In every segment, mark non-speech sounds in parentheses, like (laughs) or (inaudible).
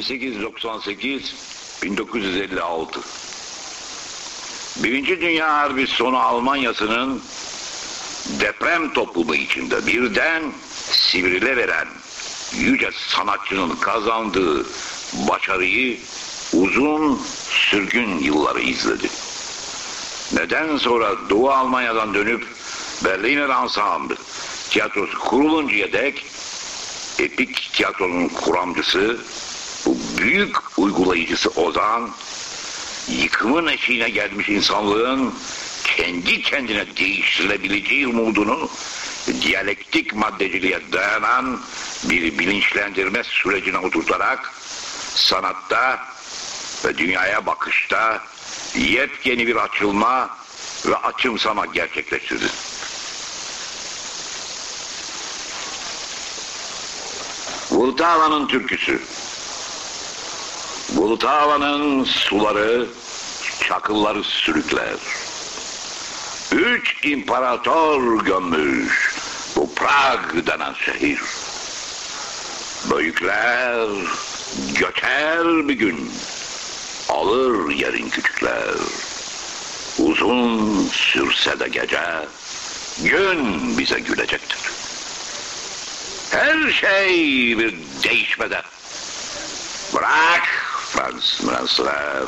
1898-1956 Birinci Dünya Harbi sonu Almanya'sının deprem toplumu içinde birden sivrile veren yüce sanatçının kazandığı başarıyı uzun sürgün yılları izledi. Neden sonra Doğu Almanya'dan dönüp Berliner Ensemble tiyatrosu kuruluncaya dek epik tiyatronun kuramcısı, büyük uygulayıcısı Ozan, yıkımın eşiğine gelmiş insanlığın kendi kendine değiştirilebileceği umudunu diyalektik maddeciliğe dayanan bir bilinçlendirme sürecine oturtarak sanatta ve dünyaya bakışta yepyeni bir açılma ve açımsama gerçekleştirdi. Bulutava'nın türküsü. Bulutava'nın suları, çakılları sürükler. Üç imparator gömmüş bu Prag denen şehir. Büyükler göçer bir gün, alır yerin küçükler. Uzun sürse de gece, gün bize gülecektir. Her şey bir değişmede. Bırak Fransız Fransızlar,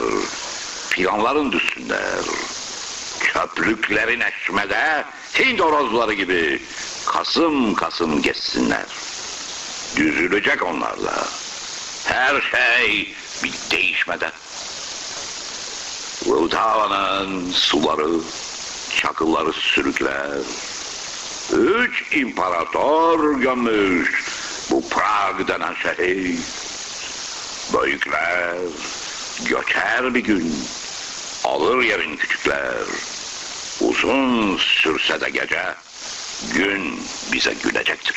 planların düşsünler. Çöplüklerin eşmede Hint orozları gibi kasım kasım geçsinler. Düzülecek onlarla. Her şey bir değişmede. Vıldava'nın suları, çakılları sürükler. Üç imparator gömmüş bu Prag denen şehir. Büyükler göçer bir gün, alır yerin küçükler. Uzun sürse de gece, gün bize gülecektir.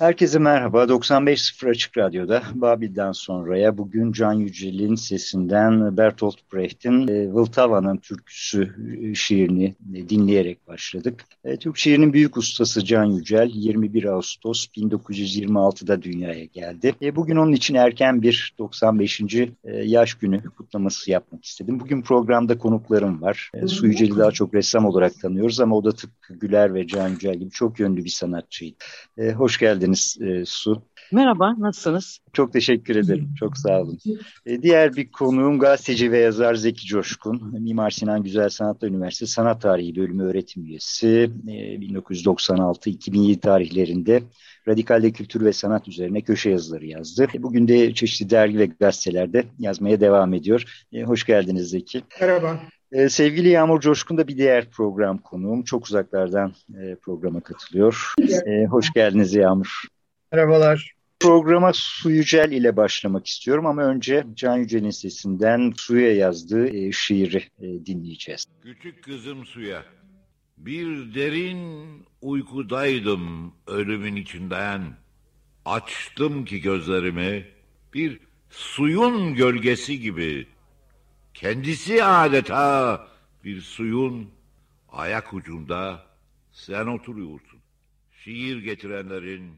Herkese merhaba. 95.0 Açık Radyo'da Babil'den sonraya bugün Can Yücel'in sesinden Bertolt Brecht'in e, Vltava'nın türküsü e, şiirini dinleyerek başladık. E, Türk şiirinin büyük ustası Can Yücel 21 Ağustos 1926'da dünyaya geldi. E, bugün onun için erken bir 95. E, yaş günü kutlaması yapmak istedim. Bugün programda konuklarım var. E, Su Yücel'i daha çok ressam olarak tanıyoruz ama o da tıpkı Güler ve Can Yücel gibi çok yönlü bir sanatçıydı. E, hoş geldiniz e, Su. Merhaba, nasılsınız? Çok teşekkür ederim, çok sağ olun. E, diğer bir konuğum gazeteci ve yazar Zeki Coşkun. Mimar Sinan Güzel Sanatlar Üniversitesi Sanat Tarihi Bölümü öğretim üyesi. E, 1996-2007 tarihlerinde radikalde kültür ve sanat üzerine köşe yazıları yazdı. E, bugün de çeşitli dergi ve gazetelerde yazmaya devam ediyor. E, hoş geldiniz Zeki. Merhaba. Ee, sevgili Yağmur Coşkun da bir diğer program konuğum. Çok uzaklardan e, programa katılıyor. E, hoş geldiniz Yağmur. Merhabalar. Programa Su Yücel ile başlamak istiyorum ama önce Can Yücel'in sesinden Su'ya yazdığı e, şiiri e, dinleyeceğiz. Küçük kızım Su'ya, bir derin uykudaydım ölümün içinden. Açtım ki gözlerimi bir suyun gölgesi gibi Kendisi adeta bir suyun ayak ucunda sen oturuyorsun. Şiir getirenlerin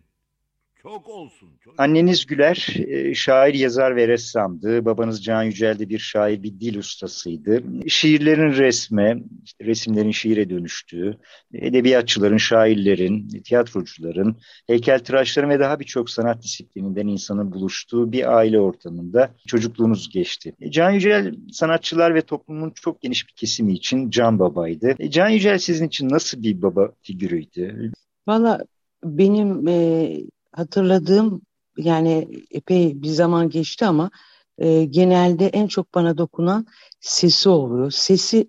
çok olsun. Çok... Anneniz Güler e, şair, yazar ve ressamdı. Babanız Can Yücel de bir şair, bir dil ustasıydı. Şiirlerin resme, işte resimlerin şiire dönüştüğü, edebiyatçıların, şairlerin, tiyatrocuların, heykeltıraşların ve daha birçok sanat disiplininden insanın buluştuğu bir aile ortamında çocukluğunuz geçti. E, Can Yücel sanatçılar ve toplumun çok geniş bir kesimi için Can Baba'ydı. E, Can Yücel sizin için nasıl bir baba figürüydü? Valla benim e, hatırladığım yani epey bir zaman geçti ama e, genelde en çok bana dokunan sesi oluyor. Sesi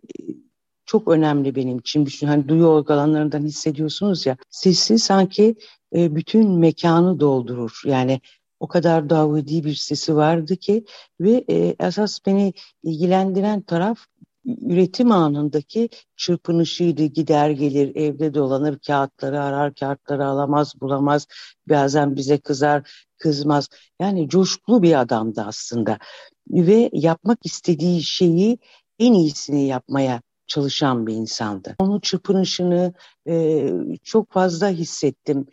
çok önemli benim için. Düşün, hani duyu organlarından hissediyorsunuz ya. Sesi sanki e, bütün mekanı doldurur. Yani o kadar davudi bir sesi vardı ki ve e, esas beni ilgilendiren taraf üretim anındaki çırpınışıydı. Gider gelir, evde dolanır, kağıtları arar, kağıtları alamaz, bulamaz. Bazen bize kızar, kızmaz. Yani coşkulu bir adamdı aslında. Ve yapmak istediği şeyi en iyisini yapmaya çalışan bir insandı. Onun çırpınışını e, çok fazla hissettim.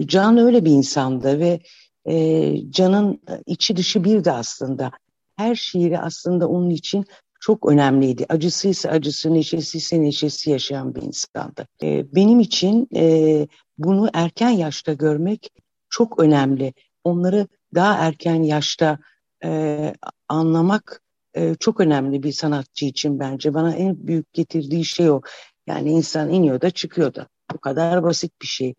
Can öyle bir insandı ve e, Can'ın içi dışı bir de aslında. Her şiiri aslında onun için çok önemliydi. Acısıysa acısı, neşesiyse neşesi yaşayan bir insandı. E, benim için e, bunu erken yaşta görmek çok önemli. Onları daha erken yaşta e, anlamak e, çok önemli bir sanatçı için bence. Bana en büyük getirdiği şey o. Yani insan iniyor da çıkıyor da. Bu kadar basit bir şey.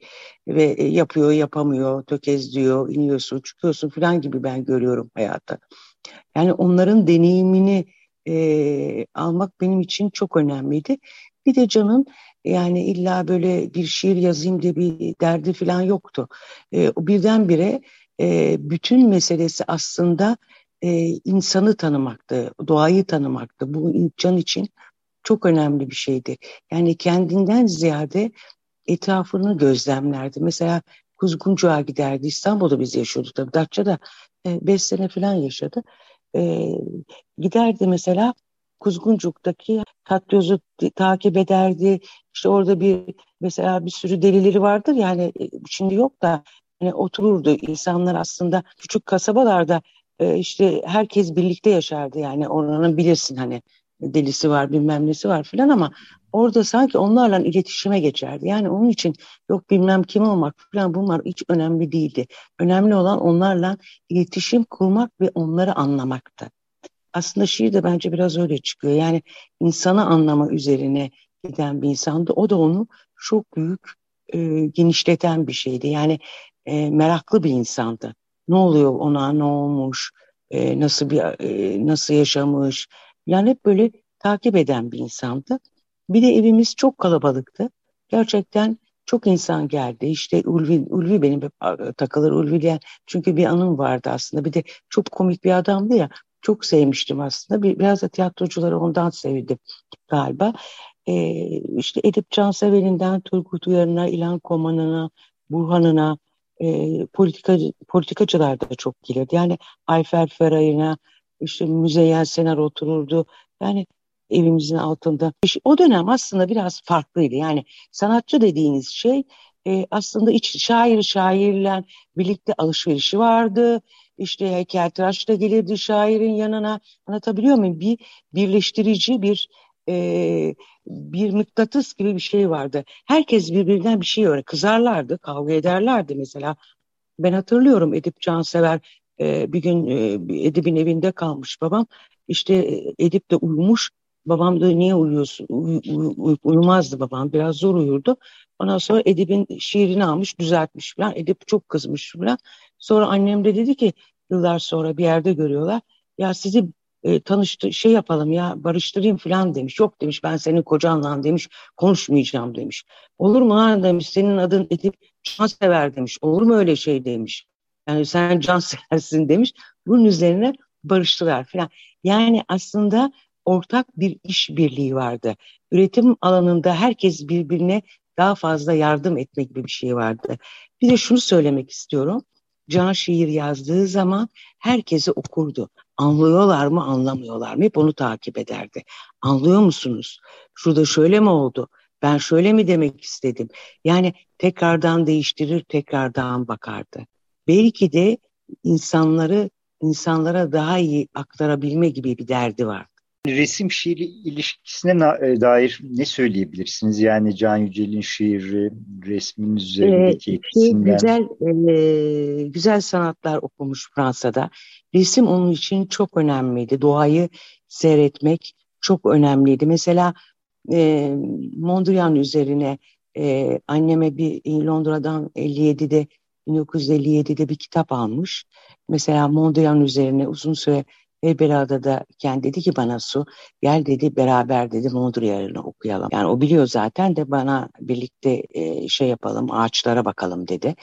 Ve e, yapıyor, yapamıyor, tökezliyor, iniyorsun, çıkıyorsun falan gibi ben görüyorum hayatta. Yani onların deneyimini e, almak benim için çok önemliydi. Bir de Can'ın yani illa böyle bir şiir yazayım diye bir derdi falan yoktu. E, birdenbire e, bütün meselesi aslında e, insanı tanımaktı, doğayı tanımaktı. Bu Can için çok önemli bir şeydi. Yani kendinden ziyade etrafını gözlemlerdi. Mesela Kuzguncuğa giderdi. İstanbul'da biz yaşıyorduk tabii. Datça'da e, beş sene falan yaşadı. E, giderdi mesela Kuzguncuk'taki Tatyoz'u takip ederdi. İşte orada bir mesela bir sürü delileri vardır yani e, şimdi yok da hani otururdu insanlar aslında küçük kasabalarda e, işte herkes birlikte yaşardı yani oranın bilirsin hani delisi var bilmem nesi var filan ama orada sanki onlarla iletişime geçerdi. Yani onun için yok bilmem kim olmak filan bunlar hiç önemli değildi. Önemli olan onlarla iletişim kurmak ve onları anlamaktı. Aslında şiir de bence biraz öyle çıkıyor. Yani insanı anlama üzerine giden bir insandı. O da onu çok büyük e, genişleten bir şeydi. Yani e, meraklı bir insandı. Ne oluyor ona, ne olmuş, e, nasıl bir e, nasıl yaşamış. Yani hep böyle takip eden bir insandı. Bir de evimiz çok kalabalıktı. Gerçekten çok insan geldi. İşte Ulvi, Ulvi benim takılır Ulvi diyen. Çünkü bir anım vardı aslında. Bir de çok komik bir adamdı ya. Çok sevmiştim aslında. Bir, biraz da tiyatrocuları ondan sevdim galiba. Ee, işte Edip Cansever'inden Turgut Uyarı'na, İlhan Koman'ına, Burhan'ına, e, politika, politikacılar da çok gelirdi. Yani Ayfer Feray'ına, işte Müzeyyen Senar otururdu. Yani evimizin altında. O dönem aslında biraz farklıydı. Yani sanatçı dediğiniz şey e, aslında iç şair şairle birlikte alışverişi vardı. İşte heykeltıraş da gelirdi şairin yanına. Anlatabiliyor muyum? Bir birleştirici bir e, bir mıknatıs gibi bir şey vardı. Herkes birbirinden bir şey öğrenir. Kızarlardı, kavga ederlerdi mesela. Ben hatırlıyorum Edip Cansever e, bir gün e, Edip'in evinde kalmış babam. İşte e, Edip de uyumuş. Babam da niye uyuyorsun? Uy, uy, uy, uyumazdı babam. Biraz zor uyurdu. Ondan sonra Edip'in şiirini almış, düzeltmiş falan. Edip çok kızmış falan. Sonra annem de dedi ki yıllar sonra bir yerde görüyorlar. Ya sizi e, tanıştı şey yapalım ya barıştırayım falan demiş. Yok demiş ben senin kocanla demiş konuşmayacağım demiş. Olur mu lan demiş senin adın Edip Cansever demiş. Olur mu öyle şey demiş. Yani sen can (laughs) seversin demiş. Bunun üzerine barıştılar falan. Yani aslında ortak bir işbirliği vardı. Üretim alanında herkes birbirine daha fazla yardım etmek gibi bir şey vardı. Bir de şunu söylemek istiyorum. Can şiir yazdığı zaman herkesi okurdu. Anlıyorlar mı anlamıyorlar mı hep onu takip ederdi. Anlıyor musunuz? Şurada şöyle mi oldu? Ben şöyle mi demek istedim? Yani tekrardan değiştirir, tekrardan bakardı. Belki de insanları insanlara daha iyi aktarabilme gibi bir derdi var. Resim şiiri ilişkisine e, dair ne söyleyebilirsiniz? Yani Can Yücel'in şiiri, resmin üzerindeki ee, etkisinden. Güzel, e, güzel sanatlar okumuş Fransa'da. Resim onun için çok önemliydi. Doğayı seyretmek çok önemliydi. Mesela e, Mondrian üzerine e, anneme bir Londra'dan 57'de 1957'de bir kitap almış. Mesela Mondrian üzerine uzun süre Evbera'da da kendi dedi ki bana su gel dedi beraber dedi Mondrian'ı okuyalım. Yani o biliyor zaten de bana birlikte e, şey yapalım ağaçlara bakalım dedi.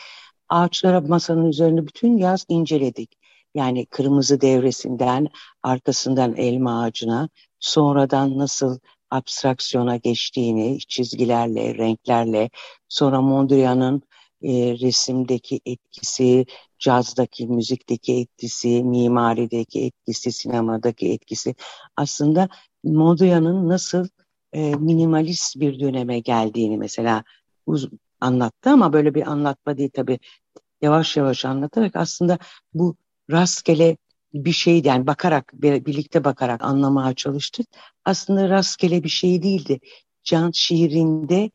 Ağaçlara masanın üzerine bütün yaz inceledik. Yani kırmızı devresinden arkasından elma ağacına sonradan nasıl abstraksiyona geçtiğini çizgilerle, renklerle sonra Mondrian'ın e, resimdeki etkisi, cazdaki, müzikteki etkisi, mimarideki etkisi, sinemadaki etkisi aslında Mondrian'ın nasıl e, minimalist bir döneme geldiğini mesela uz anlattı ama böyle bir anlatma değil tabii yavaş yavaş anlatarak aslında bu rastgele bir şey yani bakarak birlikte bakarak anlamaya çalıştık. Aslında rastgele bir şey değildi. Can şiirinde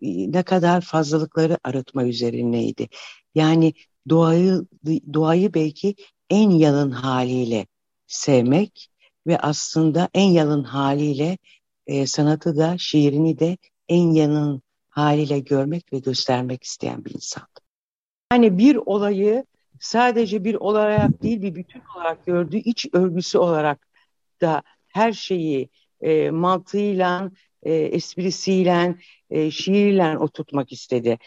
ne kadar fazlalıkları arıtma üzerineydi. Yani doğayı doğayı belki en yalın haliyle sevmek ve aslında en yalın haliyle e, sanatı da şiirini de en yalın haliyle görmek ve göstermek isteyen bir insan. Yani bir olayı sadece bir olarak değil bir bütün olarak gördüğü iç örgüsü olarak da her şeyi e, mantığıyla, e, esprisiyle, e, şiirle oturtmak istedi.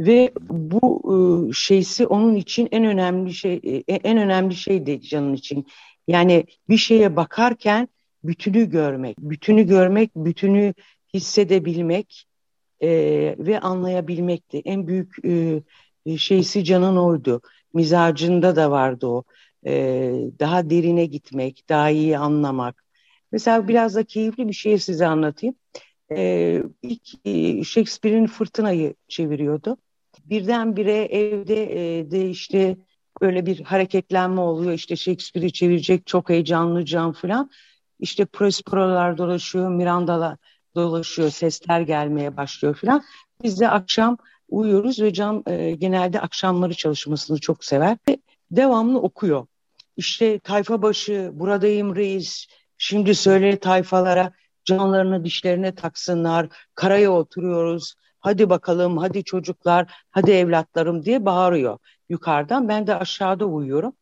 Ve bu e, şeysi onun için en önemli şey e, en önemli şeydi canın için. Yani bir şeye bakarken bütünü görmek, bütünü görmek, bütünü hissedebilmek e, ve anlayabilmekti. En büyük e, şeysi canın oydu. Mizacında da vardı o. E, daha derine gitmek, daha iyi anlamak. Mesela biraz da keyifli bir şey size anlatayım. E, ilk e, Shakespeare'in Fırtına'yı çeviriyordu. Birdenbire evde e, de işte böyle bir hareketlenme oluyor. İşte Shakespeare'i çevirecek çok heyecanlı can falan. İşte Prospero'lar dolaşıyor, Miranda'lar dolaşıyor, sesler gelmeye başlıyor falan. Biz de akşam uyuyoruz ve Can e, genelde akşamları çalışmasını çok sever. Ve devamlı okuyor. İşte tayfa başı, buradayım reis, şimdi söyle tayfalara canlarını dişlerine taksınlar, karaya oturuyoruz, hadi bakalım, hadi çocuklar, hadi evlatlarım diye bağırıyor yukarıdan. Ben de aşağıda uyuyorum.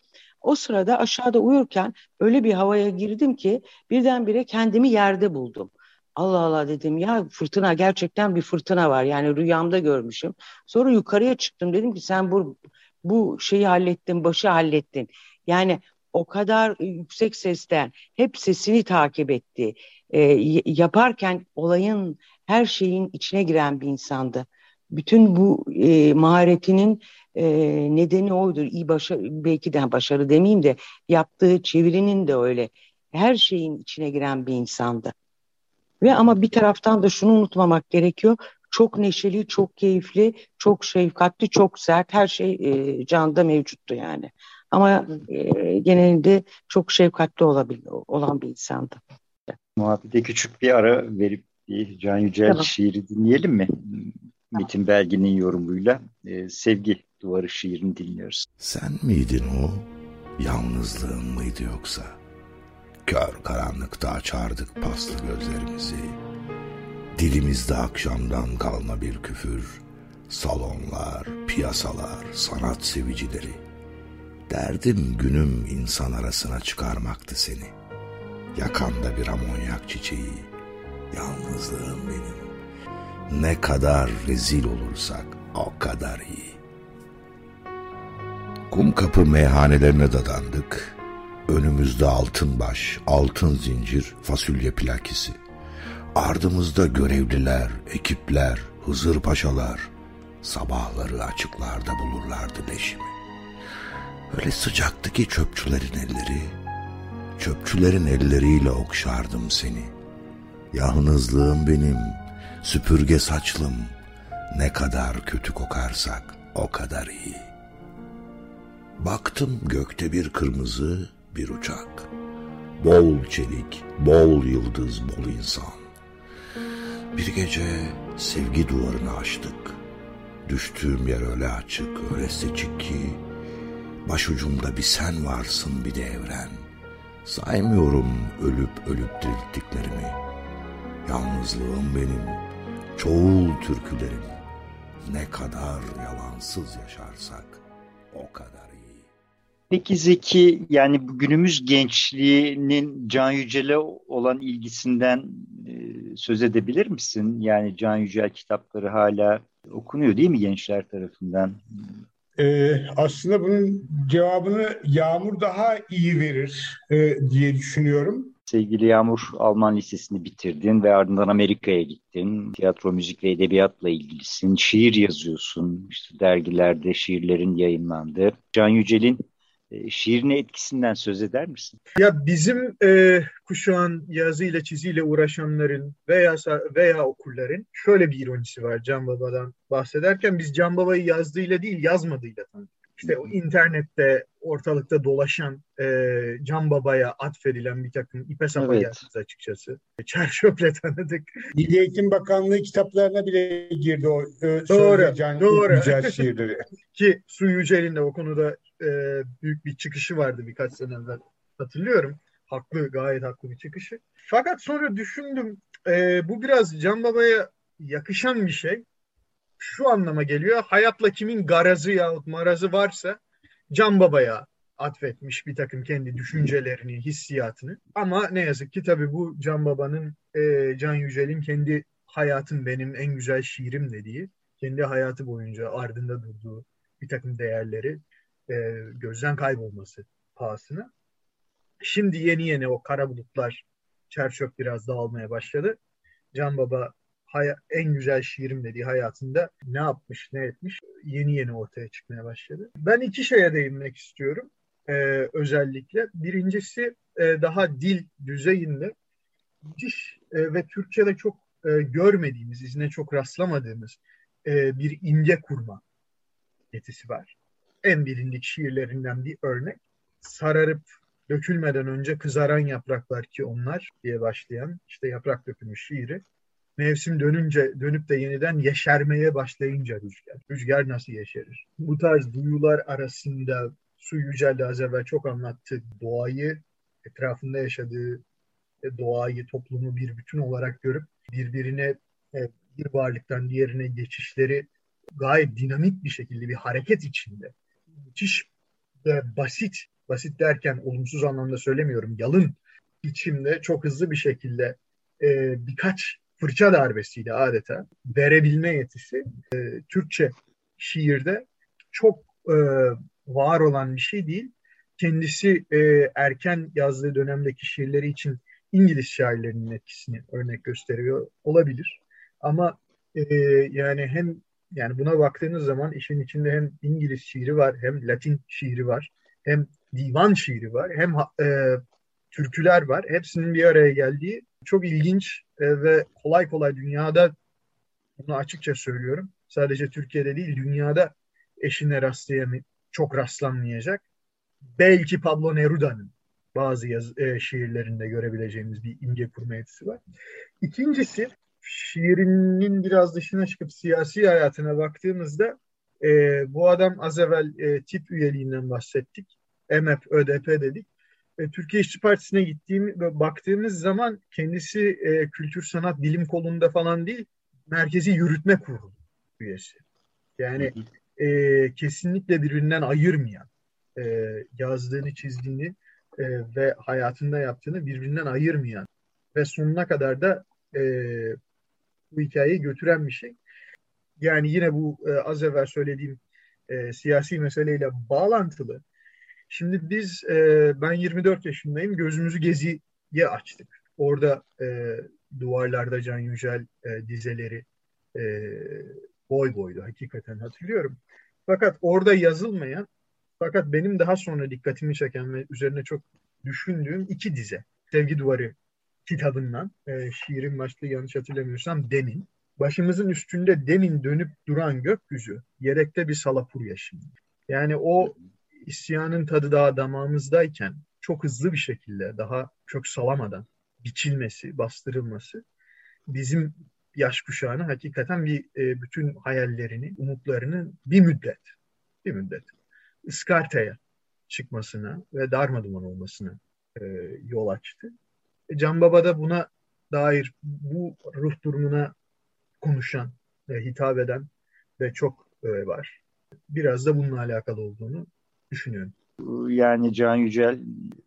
O sırada aşağıda uyurken öyle bir havaya girdim ki birdenbire kendimi yerde buldum. Allah Allah dedim ya fırtına gerçekten bir fırtına var. Yani rüyamda görmüşüm. Sonra yukarıya çıktım dedim ki sen bu bu şeyi hallettin, başı hallettin. Yani o kadar yüksek sesten hep sesini takip etti. E, yaparken olayın her şeyin içine giren bir insandı. Bütün bu e, maharetinin e, nedeni oydur. İyi başarı, belki de başarı demeyeyim de yaptığı çevirinin de öyle. Her şeyin içine giren bir insandı. Ve ama bir taraftan da şunu unutmamak gerekiyor. Çok neşeli, çok keyifli, çok şefkatli, çok sert her şey e, canda mevcuttu yani. Ama e, genelinde çok şefkatli olabil, olan bir insandı. Muhabbete küçük bir ara verip bir Can Yücel tamam. şiiri dinleyelim mi? Metin Belgin'in yorumuyla e, Sevgi Duvarı şiirini dinliyoruz. Sen miydin o? Yalnızlığın mıydı yoksa? Kör karanlıkta açardık paslı gözlerimizi. Dilimizde akşamdan kalma bir küfür. Salonlar, piyasalar, sanat sevicileri. Derdim günüm insan arasına çıkarmaktı seni. Yakanda bir amonyak çiçeği. Yalnızlığım benim. Ne kadar rezil olursak o kadar iyi. Kum kapı meyhanelerine dadandık Önümüzde altın baş, altın zincir, fasulye plakisi. Ardımızda görevliler, ekipler, Hızır paşalar. Sabahları açıklarda bulurlardı leşimi. Öyle sıcaktı ki çöpçülerin elleri. Çöpçülerin elleriyle okşardım seni. Yalnızlığım benim, süpürge saçlım. Ne kadar kötü kokarsak o kadar iyi. Baktım gökte bir kırmızı, bir uçak. Bol çelik, bol yıldız, bol insan. Bir gece sevgi duvarını açtık. Düştüğüm yer öyle açık, öyle seçik ki başucumda bir sen varsın bir de evren. Saymıyorum ölüp ölüp dirilttiklerimi. Yalnızlığım benim, çoğul türkülerim. Ne kadar yalansız yaşarsak o kadar. Peki Zeki yani günümüz gençliğinin Can Yücel'e olan ilgisinden e, söz edebilir misin? Yani Can Yücel kitapları hala okunuyor değil mi gençler tarafından? Ee, aslında bunun cevabını Yağmur daha iyi verir e, diye düşünüyorum. Sevgili Yağmur, Alman Lisesi'ni bitirdin ve ardından Amerika'ya gittin. Tiyatro, müzik ve edebiyatla ilgilisin. Şiir yazıyorsun. İşte dergilerde şiirlerin yayınlandı. Can Yücel'in şiirine etkisinden söz eder misin? Ya bizim e, kuşağın yazıyla çiziyle uğraşanların veya veya okurların şöyle bir ironisi var Can Baba'dan bahsederken biz Can Baba'yı yazdığıyla değil yazmadığıyla tanıdık. İşte o internette ortalıkta dolaşan e, Can Baba'ya atfedilen bir takım ipe sapa evet. yazdı açıkçası. Çerçöple (laughs) tanıdık. Milli Eğitim Bakanlığı kitaplarına bile girdi o e, doğru, Can doğru. güzel şiirleri. (laughs) Ki Su Yücel'in de o konuda e, büyük bir çıkışı vardı birkaç sene evvel hatırlıyorum. Haklı, gayet haklı bir çıkışı. Fakat sonra düşündüm, e, bu biraz Can Baba'ya yakışan bir şey. Şu anlama geliyor, hayatla kimin garazı yahut marazı varsa Can Baba'ya atfetmiş bir takım kendi düşüncelerini, hissiyatını. Ama ne yazık ki tabii bu Can Baba'nın, e, Can Yücel'in kendi hayatım benim en güzel şiirim dediği, kendi hayatı boyunca ardında durduğu bir takım değerleri e, gözden kaybolması pahasına. Şimdi yeni yeni o kara bulutlar çerçöp biraz dağılmaya başladı. Can Baba en güzel şiirim dediği hayatında ne yapmış, ne etmiş yeni yeni ortaya çıkmaya başladı. Ben iki şeye değinmek istiyorum e, özellikle. Birincisi e, daha dil düzeyinde müthiş e, ve Türkçe'de çok e, görmediğimiz, izine çok rastlamadığımız e, bir imge kurma yetisi var en bilindik şiirlerinden bir örnek. Sararıp dökülmeden önce kızaran yapraklar ki onlar diye başlayan işte yaprak dökümü şiiri. Mevsim dönünce dönüp de yeniden yeşermeye başlayınca rüzgar. Rüzgar nasıl yeşerir? Bu tarz duyular arasında Su Yücel az evvel çok anlattı. Doğayı, etrafında yaşadığı doğayı, toplumu bir bütün olarak görüp birbirine e, bir varlıktan diğerine geçişleri gayet dinamik bir şekilde bir hareket içinde müthiş ve basit, basit derken olumsuz anlamda söylemiyorum, yalın biçimde çok hızlı bir şekilde e, birkaç fırça darbesiyle adeta verebilme yetisi e, Türkçe şiirde çok e, var olan bir şey değil. Kendisi e, erken yazdığı dönemdeki şiirleri için İngiliz şairlerinin etkisini örnek gösteriyor olabilir. Ama e, yani hem yani buna baktığınız zaman işin içinde hem İngiliz şiiri var, hem Latin şiiri var, hem divan şiiri var, hem e, türküler var. Hepsinin bir araya geldiği çok ilginç e, ve kolay kolay dünyada bunu açıkça söylüyorum. Sadece Türkiye'de değil dünyada eşine rastlayamayıp çok rastlanmayacak. Belki Pablo Neruda'nın bazı yaz, e, şiirlerinde görebileceğimiz bir imge kurma yetisi var. İkincisi şiirinin biraz dışına çıkıp siyasi hayatına baktığımızda e, bu adam az evvel e, tip üyeliğinden bahsettik. MHP, ÖDP dedik. E, Türkiye İşçi Partisi'ne gittiğim baktığımız zaman kendisi e, kültür sanat bilim kolunda falan değil, merkezi yürütme kurulu üyesi. Yani e, kesinlikle birbirinden ayırmayan, e, yazdığını, çizdiğini e, ve hayatında yaptığını birbirinden ayırmayan ve sonuna kadar da e, bu hikayeyi götüren bir şey. Yani yine bu e, az evvel söylediğim e, siyasi meseleyle bağlantılı. Şimdi biz, e, ben 24 yaşındayım, gözümüzü Gezi'ye açtık. Orada e, duvarlarda Can Yücel e, dizeleri e, boy boydu hakikaten hatırlıyorum. Fakat orada yazılmayan, fakat benim daha sonra dikkatimi çeken ve üzerine çok düşündüğüm iki dize. Sevgi Duvarı kitabından e, şiirin başlığı yanlış hatırlamıyorsam Demin. Başımızın üstünde demin dönüp duran gökyüzü yerekte bir salapur yaşım. Yani o isyanın tadı daha damağımızdayken çok hızlı bir şekilde daha çok salamadan biçilmesi, bastırılması bizim yaş kuşağına hakikaten bir e, bütün hayallerini, umutlarını bir müddet, bir müddet ıskartaya çıkmasına ve darmaduman olmasına e, yol açtı. Can Baba da buna dair bu ruh durumuna konuşan ve hitap eden ve çok e, var. Biraz da bununla alakalı olduğunu düşünüyorum. Yani Can Yücel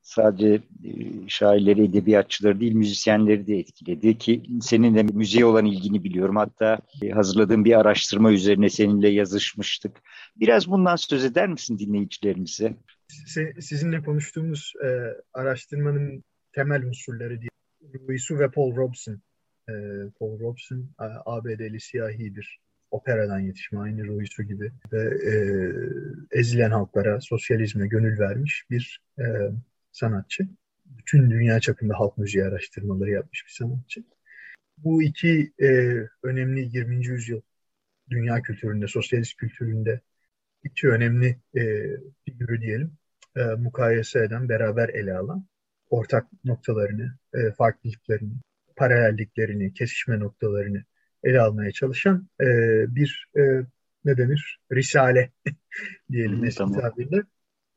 sadece e, şairleri, edebiyatçıları değil müzisyenleri de etkiledi ki senin de müziğe olan ilgini biliyorum. Hatta e, hazırladığım bir araştırma üzerine seninle yazışmıştık. Biraz bundan söz eder misin dinleyicilerimize? Sizinle konuştuğumuz e, araştırmanın temel unsurları diye Louis ve Paul Robeson. E, Paul Robeson ABD'li siyahidir operadan yetişme aynı Ruizu gibi ve e, ezilen halklara sosyalizme gönül vermiş bir e, sanatçı. Bütün dünya çapında halk müziği araştırmaları yapmış bir sanatçı. Bu iki e, önemli 20. yüzyıl dünya kültüründe, sosyalist kültüründe iki önemli e, figürü diyelim e, mukayese eden, beraber ele alan ortak noktalarını, e, farklılıklarını, paralelliklerini, kesişme noktalarını ele almaya çalışan e, bir e, ne denir? Risale (laughs) diyelim eski tamam. tabirle.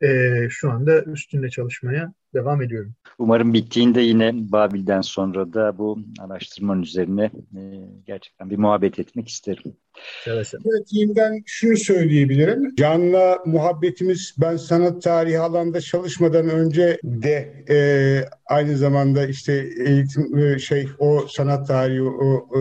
E, şu anda üstünde çalışmaya devam ediyorum. Umarım bittiğinde yine Babil'den sonra da bu araştırmanın üzerine e, gerçekten bir muhabbet etmek isterim. Evet, ben şunu söyleyebilirim. Can'la muhabbetimiz ben sanat tarihi alanda çalışmadan önce de e, aynı zamanda işte eğitim e, şey o sanat tarihi o e,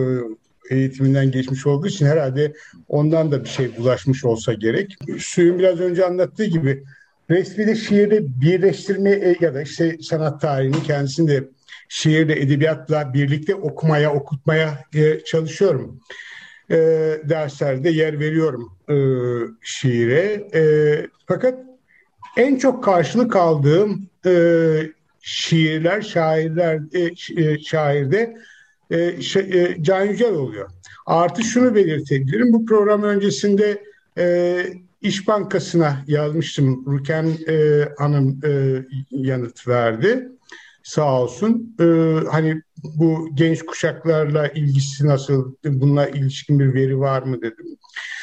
eğitiminden geçmiş olduğu için herhalde ondan da bir şey bulaşmış olsa gerek. Suyun biraz önce anlattığı gibi resmi de şiirde birleştirme e, ya da işte sanat tarihini kendisini de şiirle, edebiyatla birlikte okumaya, okutmaya e, çalışıyorum. E, derslerde yer veriyorum e, şiire. E, fakat en çok karşılık aldığım e, şiirler, şairler, e, e şairde e, şey, e, Can Yücel oluyor. Artı şunu belirtebilirim. Bu program öncesinde e, İş Bankası'na yazmıştım. Ruken e, Hanım e, yanıt verdi. Sağ olsun. E, hani bu genç kuşaklarla ilgisi nasıl, bununla ilişkin bir veri var mı dedim.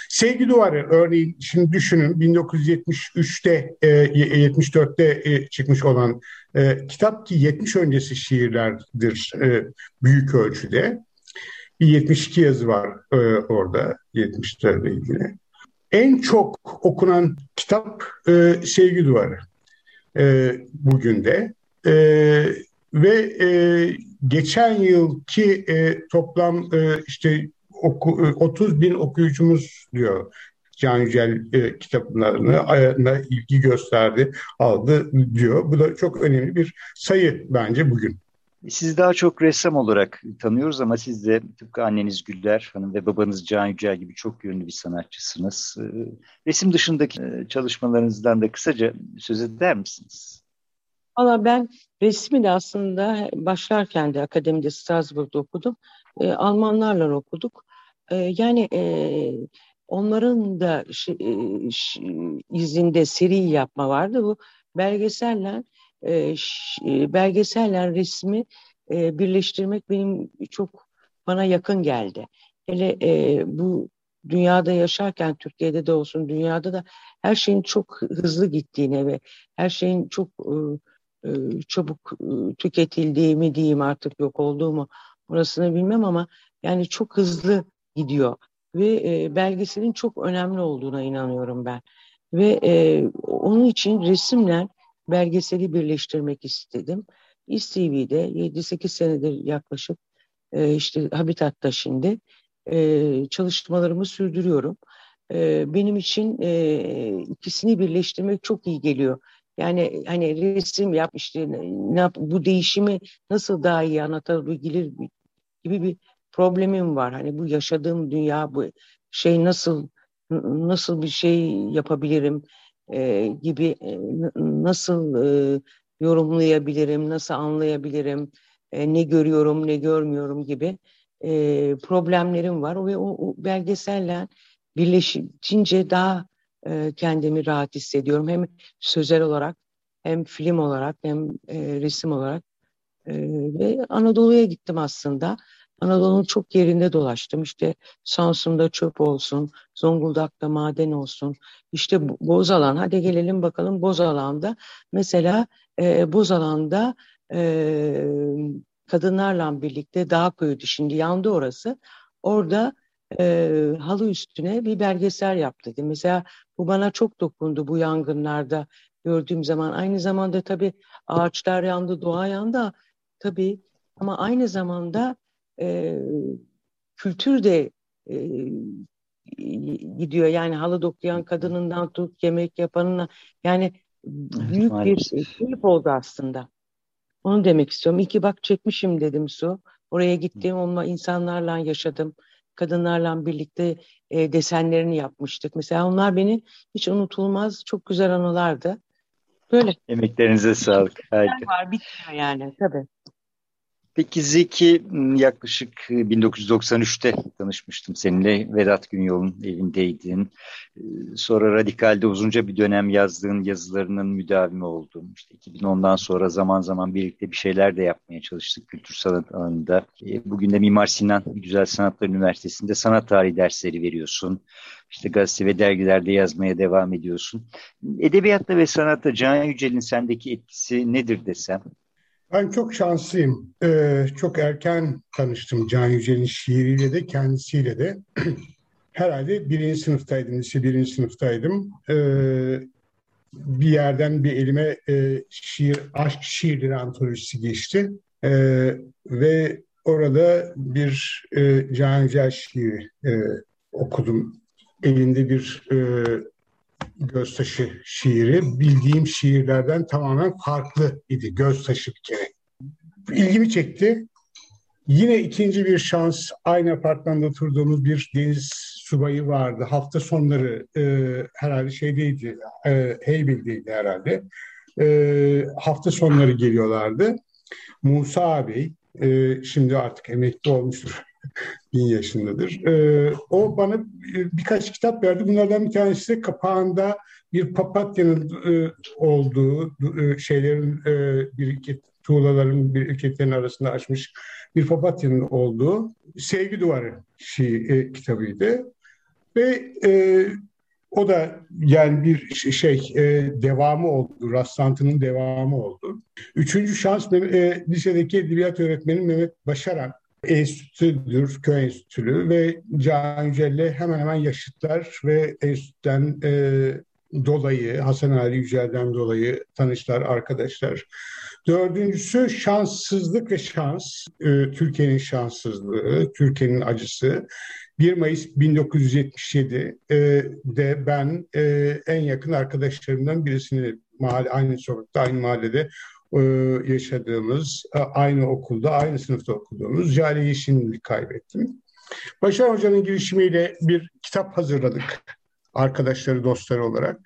Sevgi Duvarı örneğin şimdi düşünün 1973'te e, 74'te e, çıkmış olan e, kitap ki 70 öncesi şiirlerdir e, büyük ölçüde. Bir 72 yazı var e, orada 70'lerle ilgili. En çok okunan kitap e, Sevgi Duvarı e, bugün de. E, ve e, geçen yılki e, toplam e, işte oku, 30 bin okuyucumuz diyor Can Yücel e, kitaplarına ilgi gösterdi, aldı diyor. Bu da çok önemli bir sayı bence bugün. Siz daha çok ressam olarak tanıyoruz ama siz de tıpkı anneniz Güller Hanım ve babanız Can Yücel gibi çok yönlü bir sanatçısınız. E, resim dışındaki e, çalışmalarınızdan da kısaca söz eder misiniz? Valla ben resmi de aslında başlarken de akademide Strasbourg'da okudum. E, Almanlarla okuduk. E, yani e, onların da e, izinde seri yapma vardı. Bu belgeseller e, belgeseller resmi e, birleştirmek benim çok bana yakın geldi. Hele e, bu dünyada yaşarken Türkiye'de de olsun dünyada da her şeyin çok hızlı gittiğine ve her şeyin çok e, çabuk e, tüketildiği mi diyeyim artık yok olduğu mu orasını bilmem ama yani çok hızlı gidiyor ve e, belgeselin çok önemli olduğuna inanıyorum ben. Ve e, onun için resimler belgeseli birleştirmek istedim. İSTV'de 7-8 senedir yaklaşık e, işte Habitat'ta şimdi e, çalışmalarımı sürdürüyorum. E, benim için e, ikisini birleştirmek çok iyi geliyor. Yani hani resim yap işte ne yap, bu değişimi nasıl daha iyi anlatabilir gibi bir problemim var. Hani bu yaşadığım dünya bu şey nasıl nasıl bir şey yapabilirim e, gibi e, nasıl e, yorumlayabilirim, nasıl anlayabilirim, ne görüyorum, ne görmüyorum gibi problemlerim var ve o, o belgeseller birleşince daha kendimi rahat hissediyorum. Hem sözel olarak hem film olarak hem resim olarak ve Anadolu'ya gittim aslında. Anadolu'nun çok yerinde dolaştım. İşte Samsun'da çöp olsun, Zonguldak'ta maden olsun. İşte Bozalan, hadi gelelim bakalım Bozalan'da. Mesela e, Bozalan'da e, kadınlarla birlikte dağ koyuydu. Şimdi yandı orası. Orada e, halı üstüne bir belgesel yaptı. Mesela bu bana çok dokundu bu yangınlarda gördüğüm zaman. Aynı zamanda tabii ağaçlar yandı, doğa yandı tabii ama aynı zamanda e, kültür de e, gidiyor. Yani halı dokuyan kadınından tut, yemek yapanına yani büyük bir keyif oldu aslında. Onu demek istiyorum. İyi ki bak çekmişim dedim Su. Oraya gittim, onunla insanlarla yaşadım. Kadınlarla birlikte e, desenlerini yapmıştık. Mesela onlar beni hiç unutulmaz, çok güzel anılardı. Böyle. Emeklerinize sağlık. Harika. Var, bitmiyor yani tabii. Peki Zeki yaklaşık 1993'te e, tanışmıştım seninle. Vedat Günyol'un evindeydin. E, sonra Radikal'de uzunca bir dönem yazdığın yazılarının müdavimi oldum. İşte 2010'dan sonra zaman zaman birlikte bir şeyler de yapmaya çalıştık kültür sanat alanında. E, bugün de Mimar Sinan Güzel Sanatlar Üniversitesi'nde sanat tarihi dersleri veriyorsun. İşte gazete ve dergilerde yazmaya devam ediyorsun. Edebiyatta ve sanatta Can Yücel'in sendeki etkisi nedir desem? Ben çok şanslıyım. Ee, çok erken tanıştım Can Yücel'in şiiriyle de kendisiyle de. (clears throat) Herhalde birinci sınıftaydım, lise birinci sınıftaydım. Ee, bir yerden bir elime e, şiir, aşk şiirleri antolojisi geçti. Ee, ve orada bir e, Can Yücel şiiri e, okudum. Elinde bir e, Göztaşı şiiri bildiğim şiirlerden tamamen farklı idi. Göztaşı bir kere. İlgimi çekti. Yine ikinci bir şans aynı apartmanda oturduğumuz bir deniz subayı vardı. Hafta sonları e, herhalde şeydeydi, e, Heybel'deydi herhalde. E, hafta sonları geliyorlardı. Musa abi, e, şimdi artık emekli olmuştur bin yaşındadır. E, o bana birkaç kitap verdi. Bunlardan bir tanesi de kapağında bir papatyanın e, olduğu e, şeylerin e, bir tuğlaların biriketlerin arasında açmış bir papatyanın olduğu Sevgi Duvarı şiir, e, kitabıydı. Ve e, o da yani bir şey e, devamı oldu, rastlantının devamı oldu. Üçüncü şans e, lisedeki edebiyat öğretmenim Mehmet Başaran enstitüdür, köy enstitülü ve Can Yücel'le hemen hemen yaşıtlar ve enstitüden e, dolayı, Hasan Ali Yücel'den dolayı tanışlar, arkadaşlar. Dördüncüsü şanssızlık ve şans, e, Türkiye'nin şanssızlığı, Türkiye'nin acısı. 1 Mayıs 1977'de e, ben e, en yakın arkadaşlarımdan birisini mahalle, aynı sokakta, aynı mahallede yaşadığımız, e, aynı okulda, aynı sınıfta okuduğumuz Cale Yeşil'i kaybettim. Başar Hoca'nın girişimiyle bir kitap hazırladık arkadaşları, dostları olarak.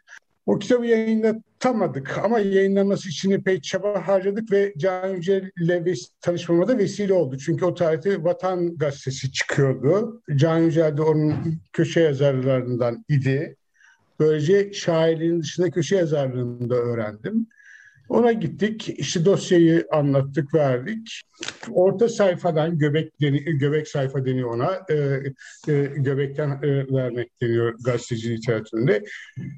O kitabı yayınlatamadık ama yayınlanması için epey çaba harcadık ve Can Yücel'le tanışmama da vesile oldu. Çünkü o tarihte Vatan Gazetesi çıkıyordu. Can Yücel de onun köşe yazarlarından idi. Böylece şairliğin dışında köşe yazarlığını da öğrendim. Ona gittik, işte dosyayı anlattık, verdik. Orta sayfadan göbek deni, göbek sayfa deniyor ona. E, e, göbekten e, vermek deniyor gazeteci literatüründe.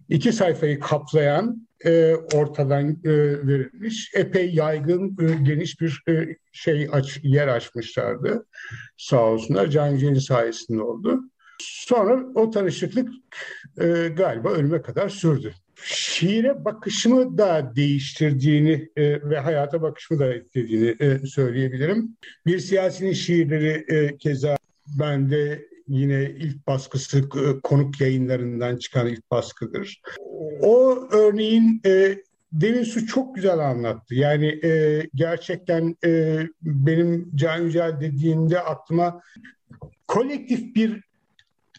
İki sayfayı kaplayan e, ortadan e, verilmiş epey yaygın, e, geniş bir e, şey aç, yer açmışlardı. Sağ olsunlar. Can Yücel'in sayesinde oldu. Sonra o tanışıklık e, galiba ölüme kadar sürdü şiire bakışımı da değiştirdiğini e, ve hayata bakışımı da etkilediğini e, söyleyebilirim. Bir siyasinin şiirleri e, keza bende yine ilk baskısı e, konuk yayınlarından çıkan ilk baskıdır. O örneğin e, Demin Su çok güzel anlattı. Yani e, gerçekten e, benim Can Yücel dediğimde aklıma kolektif bir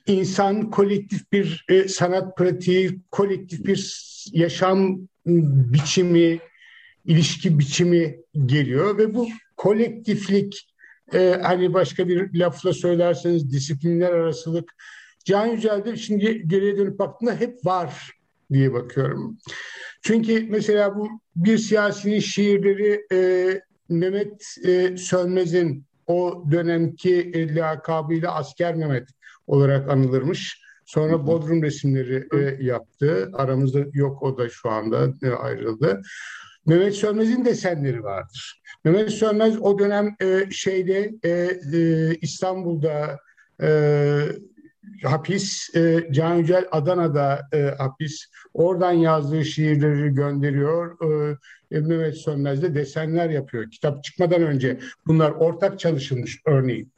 insan kolektif bir e, sanat pratiği, kolektif bir yaşam biçimi, ilişki biçimi geliyor ve bu kolektiflik e, hani başka bir lafla söylerseniz disiplinler arasılık Can Yücel'de şimdi geriye dönüp baktığımda hep var diye bakıyorum. Çünkü mesela bu bir siyasinin şiirleri e, Mehmet e, Sönmez'in o dönemki e, lakabıyla Asker Mehmet olarak anılırmış. Sonra Bodrum resimleri e, yaptı. Aramızda yok o da şu anda e, ayrıldı. Mehmet Sönmez'in desenleri vardır. Mehmet Sönmez o dönem e, şeyde e, e, İstanbul'da e, hapis. E, Can Yücel Adana'da e, hapis. Oradan yazdığı şiirleri gönderiyor. E, Mehmet Sönmez de desenler yapıyor. Kitap çıkmadan önce bunlar ortak çalışılmış örneğin.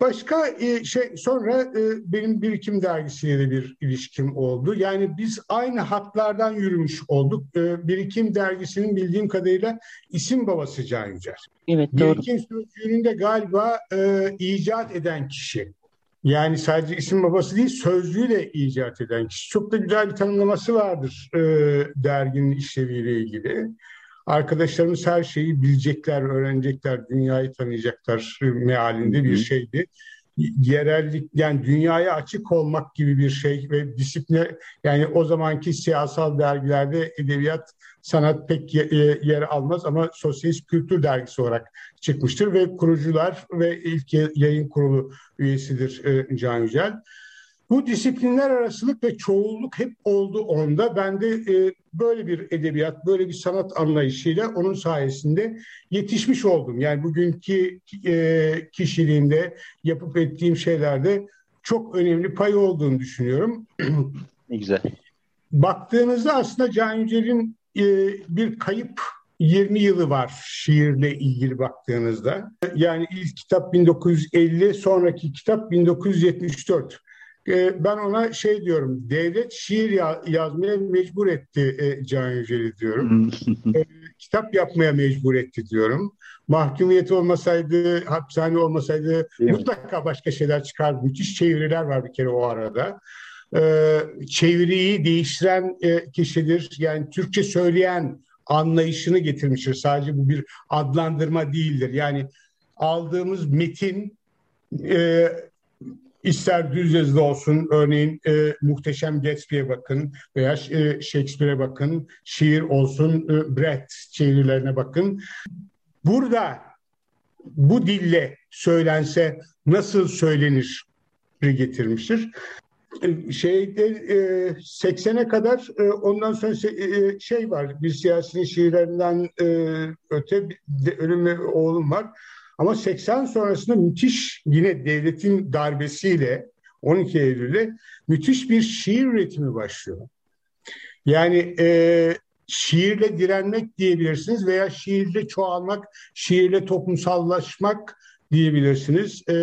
Başka e, şey sonra e, benim Birikim dergisiyle de bir ilişkim oldu. Yani biz aynı hatlardan yürümüş olduk. E, Birikim dergisinin bildiğim kadarıyla isim babası Can Yücel. Evet doğru. Birikim sözcüğünün de galiba e, icat eden kişi. Yani sadece isim babası değil sözlüğü de icat eden kişi. Çok da güzel bir tanımlaması vardır e, derginin işleviyle ilgili. Arkadaşlarımız her şeyi bilecekler, öğrenecekler, dünyayı tanıyacaklar mealinde bir şeydi. Yerellik yani dünyaya açık olmak gibi bir şey ve disipline yani o zamanki siyasal dergilerde edebiyat sanat pek yer almaz ama Sosyalist Kültür Dergisi olarak çıkmıştır ve kurucular ve ilk yayın kurulu üyesidir e, Can Yücel. Bu disiplinler arasılık ve çoğulluk hep oldu onda. Ben de e, böyle bir edebiyat, böyle bir sanat anlayışıyla onun sayesinde yetişmiş oldum. Yani bugünkü e, kişiliğimde yapıp ettiğim şeylerde çok önemli pay olduğunu düşünüyorum. (clears throat) Ne güzel. Baktığınızda aslında Can Yücel'in e, bir kayıp 20 yılı var şiirle ilgili baktığınızda. Yani ilk kitap 1950, sonraki kitap 1974. E, ben ona şey diyorum, devlet şiir ya- yazmaya mecbur etti e, Can Yücel'i diyorum. (laughs) e, kitap yapmaya mecbur etti diyorum. Mahkumiyeti olmasaydı, hapishane olmasaydı mutlaka başka şeyler çıkar. Müthiş çeviriler var bir kere o arada. E, çeviriyi değiştiren e, kişidir. Yani Türkçe söyleyen anlayışını getirmiştir. Sadece bu bir adlandırma değildir. Yani aldığımız metin e, İster düz yazılı olsun, örneğin e, Muhteşem Gatsby'ye bakın veya e, Shakespeare'e bakın, şiir olsun, e, Brecht çevirilerine bakın. Burada bu dille söylense nasıl söylenir getirmiştir. E, şeyde e, 80'e kadar e, ondan sonra e, şey var bir siyasinin şiirlerinden e, öte de, ölümle oğlum var. Ama 80 sonrasında müthiş yine devletin darbesiyle 12 Eylül'de müthiş bir şiir üretimi başlıyor. Yani e, şiirle direnmek diyebilirsiniz veya şiirle çoğalmak, şiirle toplumsallaşmak diyebilirsiniz. E,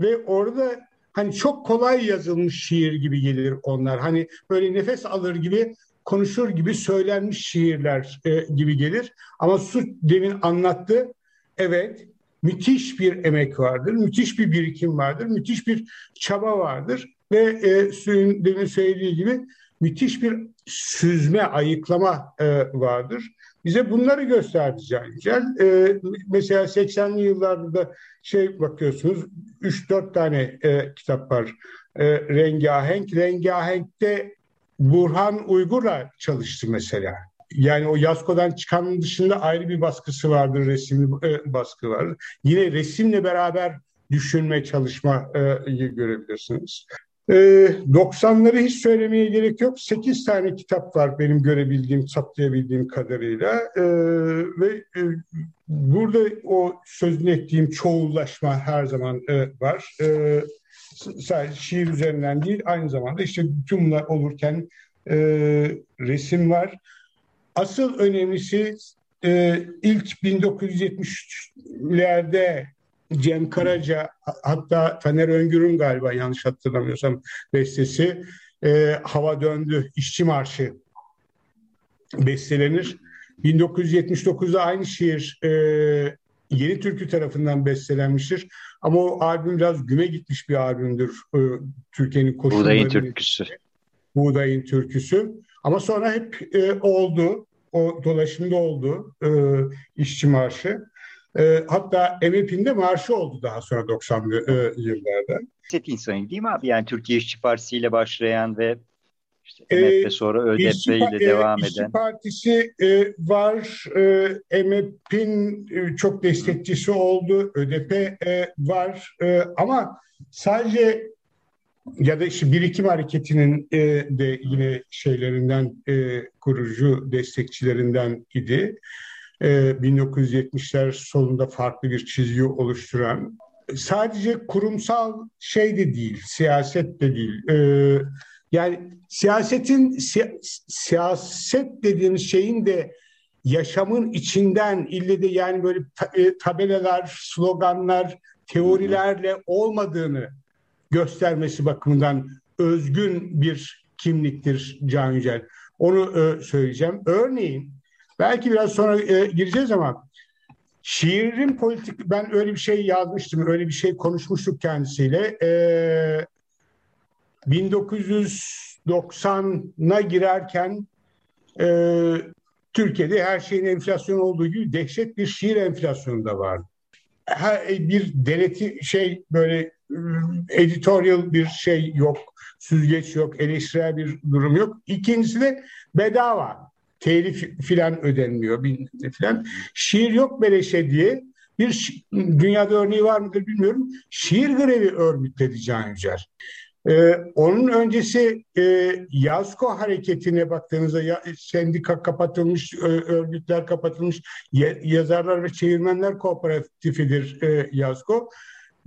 ve orada hani çok kolay yazılmış şiir gibi gelir onlar. Hani böyle nefes alır gibi konuşur gibi söylenmiş şiirler e, gibi gelir. Ama Su demin anlattı Evet, müthiş bir emek vardır, müthiş bir birikim vardır, müthiş bir çaba vardır ve e, suyun demin söylediği gibi müthiş bir süzme, ayıklama e, vardır. Bize bunları gösterdi Can Yücel. E, mesela 80'li yıllarda da şey bakıyorsunuz, 3-4 tane e, kitap var. E, Rengahenk. Rengahenk'te Burhan Uygur'la çalıştı mesela yani o Yasko'dan çıkan dışında ayrı bir baskısı vardır, resimli e, baskı vardır. Yine resimle beraber düşünme, çalışma e, görebilirsiniz. E, 90'ları hiç söylemeye gerek yok. 8 tane kitap var benim görebildiğim, saptayabildiğim kadarıyla. E, ve e, burada o sözünü ettiğim çoğullaşma her zaman e, var. E, sadece şiir üzerinden değil, aynı zamanda işte bunlar olurken e, resim var. Asıl önemlisi e, ilk 1970'lerde Cem Karaca hatta Taner Öngür'ün galiba yanlış hatırlamıyorsam bestesi e, Hava Döndü İşçi Marşı bestelenir. 1979'da aynı şiir e, Yeni Türkü tarafından bestelenmiştir. Ama o albüm biraz güme gitmiş bir albümdür. E, Türkiye'nin koşulları. Buğdayın Türküsü. Buğdayın Türküsü. Ama sonra hep e, oldu. O dolaşımda oldu e, işçi marşı. E, hatta MHP'nin de marşı oldu daha sonra 90'lı e, yıllarda. Set insanı değil mi abi? Yani Türkiye İşçi Partisi ile başlayan ve işte MHP sonra ÖDP ile devam eden. İşçi Partisi e, var. E, MHP'nin e, çok destekçisi oldu. ÖDP e, var. E, ama sadece ya da işte birikim hareketinin e, de yine şeylerinden e, kurucu destekçilerinden idi. E, 1970'ler sonunda farklı bir çizgi oluşturan sadece kurumsal şey de değil, siyaset de değil. Ee, yani siyasetin si, siyaset dediğimiz şeyin de yaşamın içinden ille de yani böyle e, tabelalar, sloganlar, teorilerle olmadığını göstermesi bakımından özgün bir kimliktir Can Yücel. Onu e, söyleyeceğim. Örneğin belki biraz sonra e, gireceğiz ama şiirin politik ben öyle bir şey yazmıştım. Öyle bir şey konuşmuştuk kendisiyle. E, 1990'a girerken e, Türkiye'de her şeyin enflasyon olduğu gibi dehşet bir şiir enflasyonu da vardı. Her, bir deneti şey böyle editorial bir şey yok, süzgeç yok, eleştirel bir durum yok. İkincisi de bedava. Telif filan ödenmiyor filan. Şiir yok beleşe diye bir dünyada örneği var mıdır bilmiyorum. Şiir grevi örgütledi Can Yücel. Ee, onun öncesi e, Yazko hareketine baktığınızda ya, sendika kapatılmış, e, örgütler kapatılmış, ye, yazarlar ve çevirmenler kooperatifidir e, Yazko.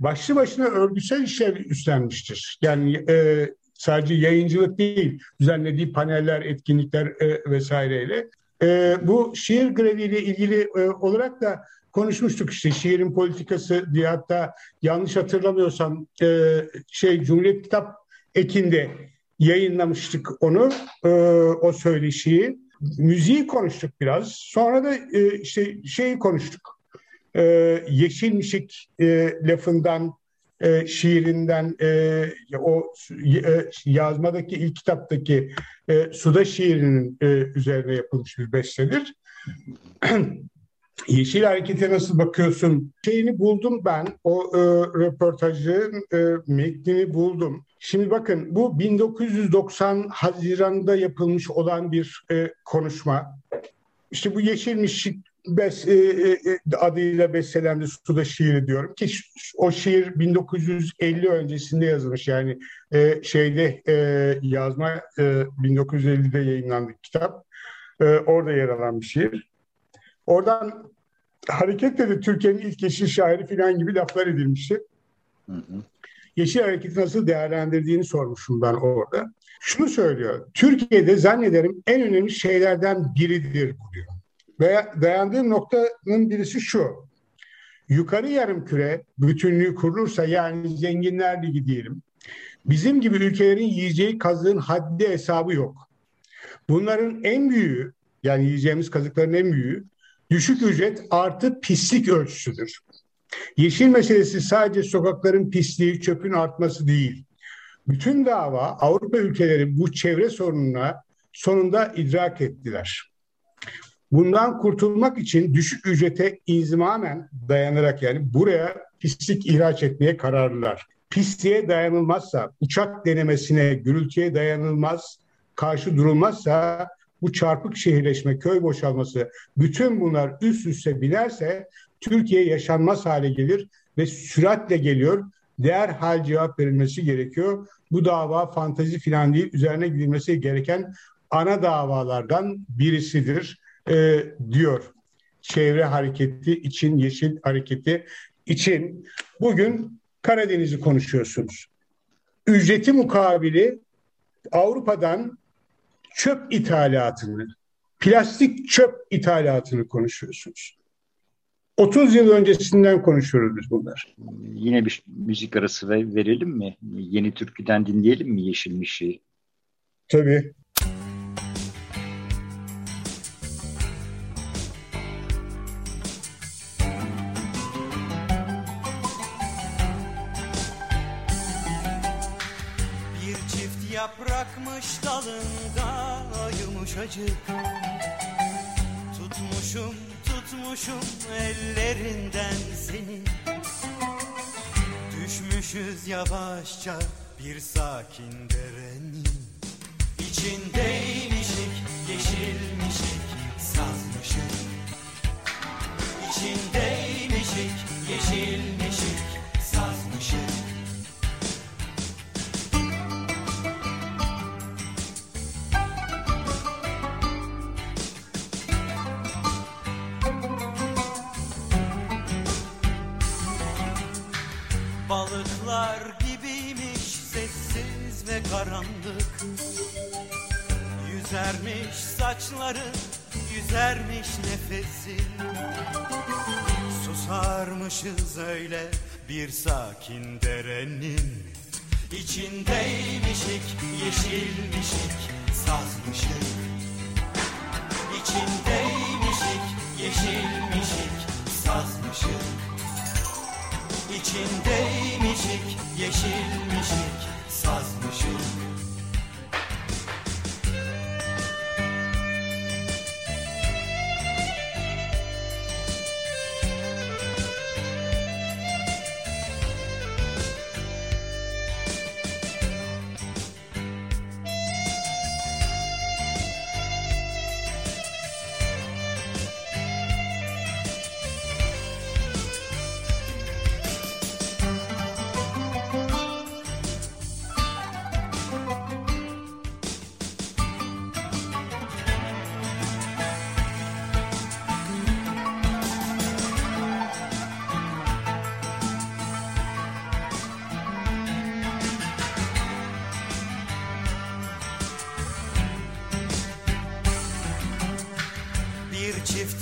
Başlı başına örgütsel işler üstlenmiştir. Yani e, sadece yayıncılık değil, düzenlediği paneller, etkinlikler e, vesaireyle. E, bu şiir greviyle ilgili e, olarak da konuşmuştuk işte şiirin politikası diye hatta yanlış hatırlamıyorsam e, şey Cumhuriyet Kitap Eki'nde yayınlamıştık onu e, o söyleşiyi. Müziği konuştuk biraz. Sonra da e, işte şeyi konuştuk. E, Yeşil Mişik e, lafından e, şiirinden e, o e, yazmadaki ilk kitaptaki e, Suda şiirinin e, üzerine yapılmış bir bestedir. (clears throat) Yeşil Hareket'e nasıl bakıyorsun? Şeyini buldum ben. O e, röportajın e, metnini buldum. Şimdi bakın bu 1990 Haziran'da yapılmış olan bir e, konuşma. İşte bu Yeşilmiş bes, e, e, adıyla bestelendi Suda şiiri diyorum ki o şiir 1950 öncesinde yazılmış yani e, şeyde e, yazma e, 1950'de yayınlandı kitap. E, orada yer alan bir şiir. Oradan hareketle de Türkiye'nin ilk yeşil şairi filan gibi laflar edilmişti. Hı hı. Yeşil Hareketi nasıl değerlendirdiğini sormuşum ben orada. Şunu söylüyor. Türkiye'de zannederim en önemli şeylerden biridir bu diyor. Ve dayandığım noktanın birisi şu. Yukarı yarım küre bütünlüğü kurulursa yani zenginler ligi diyelim. Bizim gibi ülkelerin yiyeceği kazığın haddi hesabı yok. Bunların en büyüğü yani yiyeceğimiz kazıkların en büyüğü düşük ücret artı pislik ölçüsüdür. Yeşil meselesi sadece sokakların pisliği, çöpün artması değil. Bütün dava Avrupa ülkeleri bu çevre sorununa sonunda idrak ettiler. Bundan kurtulmak için düşük ücrete inzimamen dayanarak yani buraya pislik ihraç etmeye kararlılar. Pisliğe dayanılmazsa, uçak denemesine, gürültüye dayanılmaz, karşı durulmazsa bu çarpık şehirleşme, köy boşalması, bütün bunlar üst üste binerse Türkiye yaşanmaz hale gelir ve süratle geliyor. Derhal cevap verilmesi gerekiyor. Bu dava fantazi filan değil, üzerine gidilmesi gereken ana davalardan birisidir e, diyor. Çevre hareketi için, yeşil hareketi için bugün Karadeniz'i konuşuyorsunuz. Ücreti mukabili Avrupa'dan çöp ithalatını, plastik çöp ithalatını konuşuyorsunuz. 30 yıl öncesinden konuşuyoruz biz bunlar. Yine bir müzik arası verelim mi? Yeni türküden dinleyelim mi Yeşilmiş'i? Tabii. Dalında yumuşacık. Tutmuşum tutmuşum ellerinden seni. Düşmüşüz yavaşça bir sakin derenin İçindeymişik yeşilmişik sazmışık saçların, yüzermiş nefesin. Susarmışız öyle bir sakin derenin. İçindeymişik, yeşilmişik, sazmışık. İçindeymişik, yeşilmişik, sazmışık. İçindeymişik, yeşilmişik,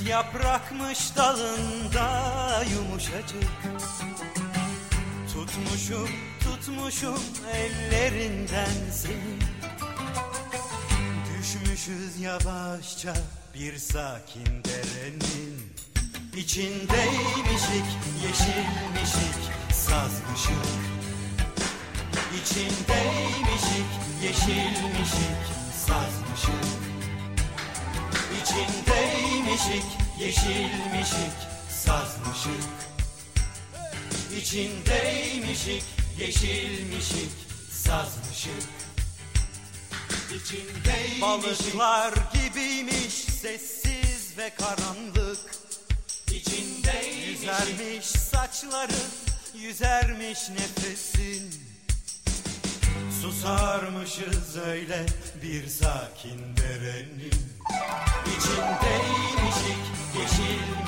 yaprakmış dalında yumuşacık. Tutmuşum tutmuşum ellerinden seni Düşmüşüz yavaşça bir sakin derenin. İçindeymişik yeşilmişik sazmışık. İçindeymişik yeşilmişik sazmışık İçindeymişik, yeşilmişik, sazmışık İçindeymişik, yeşilmişik, sazmışık İçindeymişik Balıklar gibiymiş, sessiz ve karanlık. İçindeymişik Yüzermiş saçların, yüzermiş nefesin. Susarmışız öyle bir sakin derenin İçindeymişik, yeşilmişik,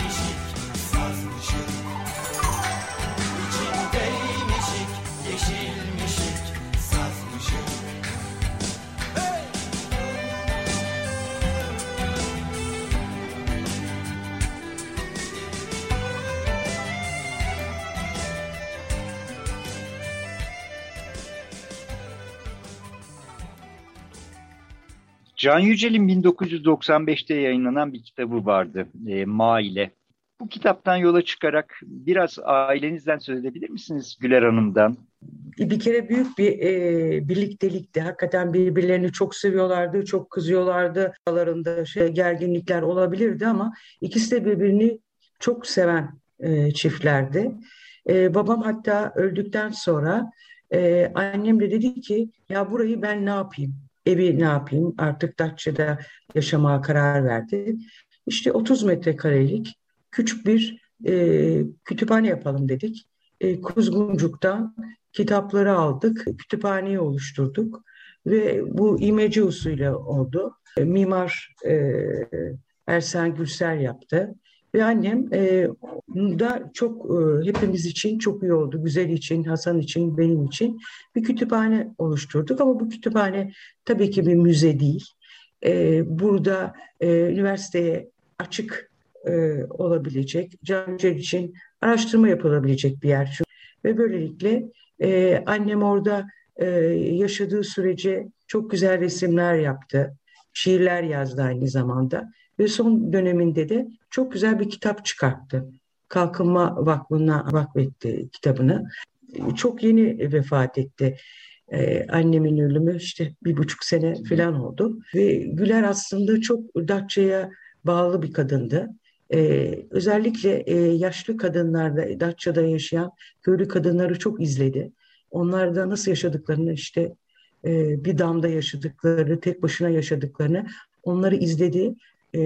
Can Yücel'in 1995'te yayınlanan bir kitabı vardı, e, Maile. Bu kitaptan yola çıkarak biraz ailenizden söz edebilir misiniz Güler Hanım'dan? Bir kere büyük bir e, birliktelikti. Hakikaten birbirlerini çok seviyorlardı, çok kızıyorlardı. Aralarında şey, gerginlikler olabilirdi ama ikisi de birbirini çok seven e, çiftlerdi. E, babam hatta öldükten sonra e, annem de dedi ki ya burayı ben ne yapayım? Evi ne yapayım? Artık Datça'da yaşamaya karar verdi. İşte 30 metrekarelik küçük bir e, kütüphane yapalım dedik. E, Kuzguncuk'tan kitapları aldık, kütüphaneyi oluşturduk ve bu imece usulü oldu. E, mimar e, Ersen Gülser yaptı. Ve annem e, da çok e, hepimiz için çok iyi oldu. Güzel için, Hasan için, benim için bir kütüphane oluşturduk. Ama bu kütüphane tabii ki bir müze değil. E, burada e, üniversiteye açık e, olabilecek, Can Yücel için araştırma yapılabilecek bir yer. Ve böylelikle e, annem orada e, yaşadığı sürece çok güzel resimler yaptı. Şiirler yazdı aynı zamanda. Ve son döneminde de çok güzel bir kitap çıkarttı. Kalkınma Vakfı'na vakfetti kitabını. Çok yeni vefat etti. Ee, annemin ölümü işte bir buçuk sene falan oldu. Ve Güler aslında çok Datça'ya bağlı bir kadındı. Ee, özellikle e, yaşlı kadınlarda, Datça'da yaşayan köylü kadınları çok izledi. Onlar da nasıl yaşadıklarını işte e, bir damda yaşadıkları, tek başına yaşadıklarını onları izledi, e,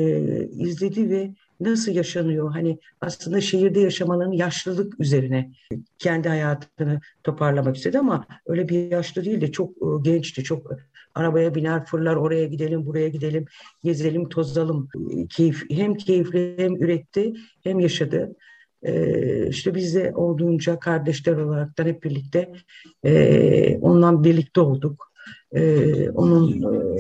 izledi ve nasıl yaşanıyor? Hani aslında şehirde yaşamanın yaşlılık üzerine kendi hayatını toparlamak istedi ama öyle bir yaşlı değil de çok e, gençti, çok arabaya biner fırlar oraya gidelim buraya gidelim gezelim tozalım keyif hem keyifli hem üretti hem yaşadı E, işte biz de olduğunca kardeşler olarak da hep birlikte e, onunla birlikte olduk. E, onun e,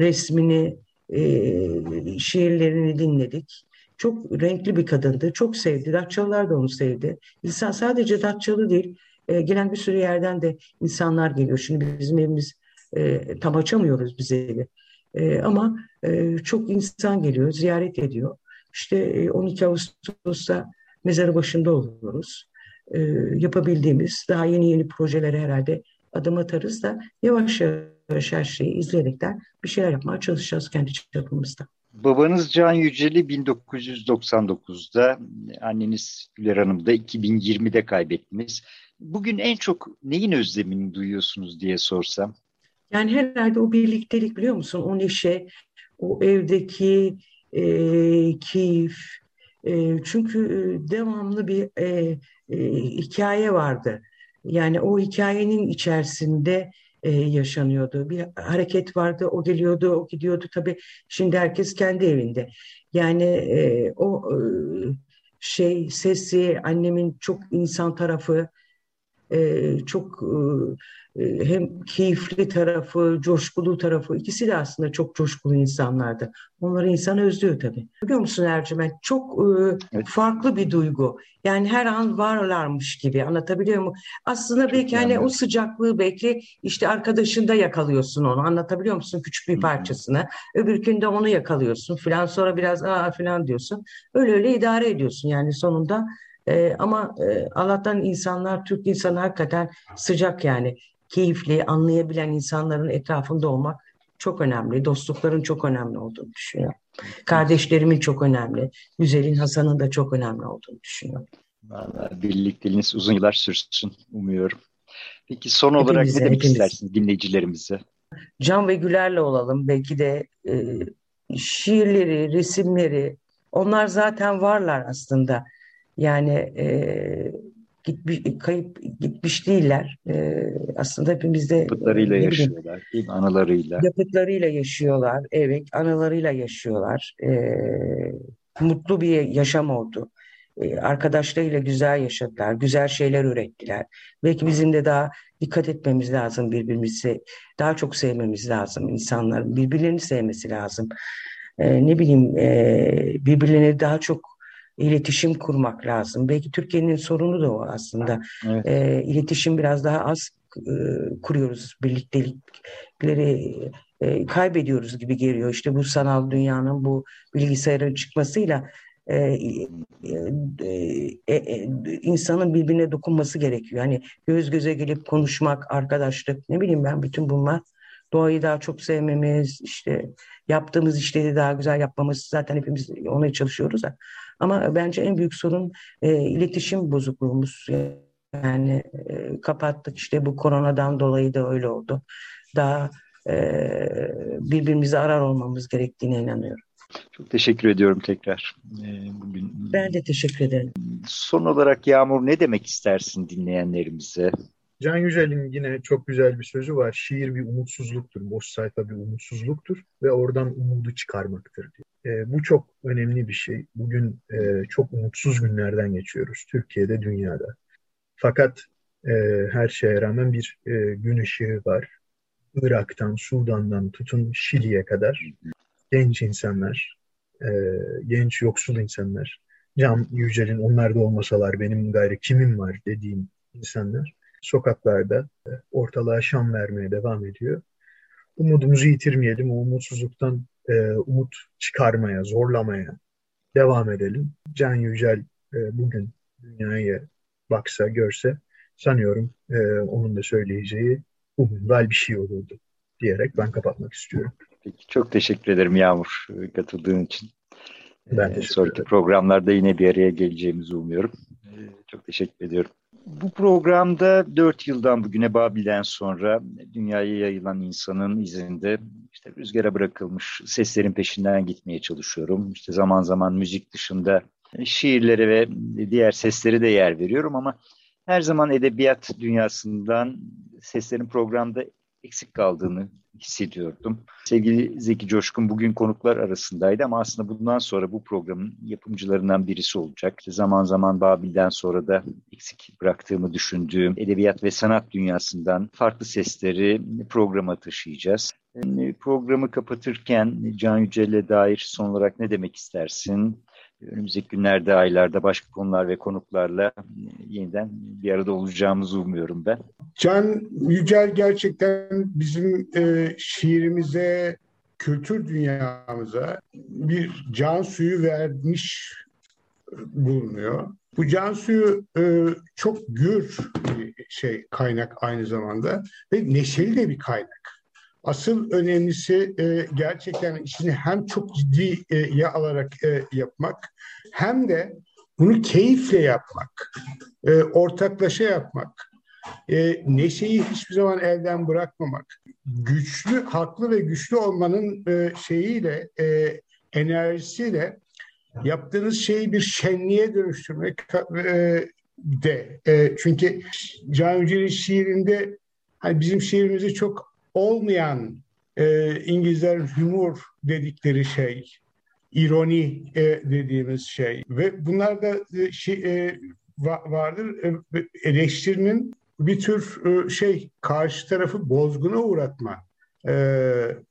resmini, e, şiirlerini dinledik. Çok renkli bir kadındı. Çok sevdi. Datçalılar da onu sevdi. İnsan sadece Datçalı değil, e, gelen bir sürü yerden de insanlar geliyor. Şimdi bizim evimiz e, tam açamıyoruz biz evi. E, ama e, çok insan geliyor, ziyaret ediyor. İşte e, 12 Ağustos'ta mezarı başında oluyoruz. E, yapabildiğimiz daha yeni yeni projelere herhalde adım atarız da yavaş yavaş her şeyi izleyerekten bir şeyler yapmaya çalışacağız kendi çapımızda. Babanız Can Yücel'i 1999'da, anneniz Güler Hanım da 2020'de kaybettiniz. Bugün en çok neyin özlemini duyuyorsunuz diye sorsam? Yani herhalde o birliktelik biliyor musun? O neşe, o evdeki e, keyif. E, çünkü e, devamlı bir e, e, hikaye vardı. Yani o hikayenin içerisinde e, yaşanıyordu. Bir hareket vardı, o geliyordu, o gidiyordu. Tabii şimdi herkes kendi evinde. Yani e, o e, şey sesi, annemin çok insan tarafı, e, çok e, ee, hem keyifli tarafı, coşkulu tarafı ikisi de aslında çok coşkulu insanlardı. Onları insan özlüyor tabii. Biliyor musun Ercüment? Çok e, evet. farklı bir duygu. Yani her an varlarmış gibi anlatabiliyor muyum? Aslında çok belki hani o sıcaklığı belki işte arkadaşında yakalıyorsun onu anlatabiliyor musun? Küçük bir parçasını. Öbür günde onu yakalıyorsun filan sonra biraz aa filan diyorsun. Öyle öyle idare ediyorsun yani sonunda. Ee, ama e, Allah'tan insanlar, Türk insanı hakikaten sıcak yani keyifli, anlayabilen insanların etrafında olmak çok önemli. Dostlukların çok önemli olduğunu düşünüyorum. Kardeşlerimin çok önemli. Güzel'in, Hasan'ın da çok önemli olduğunu düşünüyorum. Vallahi birlikteliğiniz uzun yıllar sürsün umuyorum. Peki son olarak hepimize, ne demek hepimiz. istersiniz dinleyicilerimize? Can ve Güler'le olalım. Belki de e, şiirleri, resimleri onlar zaten varlar aslında. Yani e, gitmiş, kayıp gitmiş değiller. E, aslında hepimiz de yapıtlarıyla yaşıyorlar, değil mi? Anılarıyla. Yapıtlarıyla yaşıyorlar, evet, anılarıyla yaşıyorlar. E, mutlu bir yaşam oldu. E, arkadaşlarıyla güzel yaşadılar, güzel şeyler ürettiler. Belki bizim de daha dikkat etmemiz lazım birbirimizi, daha çok sevmemiz lazım insanların, birbirlerini sevmesi lazım. E, ne bileyim, e, birbirlerine daha çok iletişim kurmak lazım. Belki Türkiye'nin sorunu da o aslında. Evet. E, iletişim biraz daha az e, kuruyoruz. Birliktelikleri e, kaybediyoruz gibi geliyor. İşte bu sanal dünyanın bu bilgisayarın çıkmasıyla e, e, e, e, insanın birbirine dokunması gerekiyor. Hani göz göze gelip konuşmak, arkadaşlık, ne bileyim ben bütün bunlar doğayı daha çok sevmemiz, işte yaptığımız işleri daha güzel yapmamız zaten hepimiz ona çalışıyoruz da. Ama bence en büyük sorun e, iletişim bozukluğumuz. Yani e, kapattık işte bu koronadan dolayı da öyle oldu. Daha e, birbirimizi arar olmamız gerektiğine inanıyorum. Çok teşekkür ediyorum tekrar. E, bugün Ben de teşekkür ederim. Son olarak Yağmur ne demek istersin dinleyenlerimize? Can Yücel'in yine çok güzel bir sözü var. Şiir bir umutsuzluktur, boş sayfa bir umutsuzluktur ve oradan umudu çıkarmaktır diyor. E, bu çok önemli bir şey. Bugün e, çok umutsuz günlerden geçiyoruz. Türkiye'de, dünyada. Fakat e, her şeye rağmen bir e, gün ışığı var. Irak'tan, Sudan'dan tutun Şili'ye kadar genç insanlar, e, genç yoksul insanlar, Can Yücel'in onlar da olmasalar benim gayrı kimim var dediğim insanlar sokaklarda e, ortalığa şan vermeye devam ediyor. Umudumuzu yitirmeyelim, o umutsuzluktan e, umut çıkarmaya, zorlamaya devam edelim. Can Yücel e, bugün dünyaya baksa, görse sanıyorum e, onun da söyleyeceği umumdal bir şey olurdu diyerek ben kapatmak istiyorum. Peki, çok teşekkür ederim Yağmur katıldığın için. Ben ee, teşekkür Sonraki ederim. programlarda yine bir araya geleceğimizi umuyorum. Ee, çok teşekkür ediyorum. Bu programda dört yıldan bugüne Babil'den sonra dünyaya yayılan insanın izinde işte rüzgara bırakılmış seslerin peşinden gitmeye çalışıyorum. İşte zaman zaman müzik dışında şiirlere ve diğer sesleri de yer veriyorum ama her zaman edebiyat dünyasından seslerin programda eksik kaldığını hissediyordum. Sevgili Zeki Coşkun bugün konuklar arasındaydı ama aslında bundan sonra bu programın yapımcılarından birisi olacak. Zaman zaman Babil'den sonra da eksik bıraktığımı düşündüğüm edebiyat ve sanat dünyasından farklı sesleri programa taşıyacağız. Programı kapatırken Can Yücel'e dair son olarak ne demek istersin? Önümüzdeki günlerde, aylarda başka konular ve konuklarla e, yeniden bir arada olacağımızı umuyorum ben. Can Yücel gerçekten bizim e, şiirimize, kültür dünyamıza bir can suyu vermiş bulunuyor. Bu can suyu e, çok gür bir şey kaynak aynı zamanda ve neşeli de bir kaynak. Asıl önemlisi e, gerçekten işini hem çok ciddiye alarak e, yapmak hem de bunu keyifle yapmak, e, ortaklaşa yapmak, e, neşeyi hiçbir zaman elden bırakmamak, güçlü, haklı ve güçlü olmanın e, şeyiyle, e, enerjisiyle yaptığınız şeyi bir şenliğe dönüştürmek e, de. E, çünkü Can Yücel'in şiirinde hani bizim şiirimizde çok olmayan e, İngilizlerin humor dedikleri şey, ironi e, dediğimiz şey ve bunlar da e, şey, e, va, vardır. E, eleştirinin bir tür e, şey karşı tarafı bozguna uğratma. E,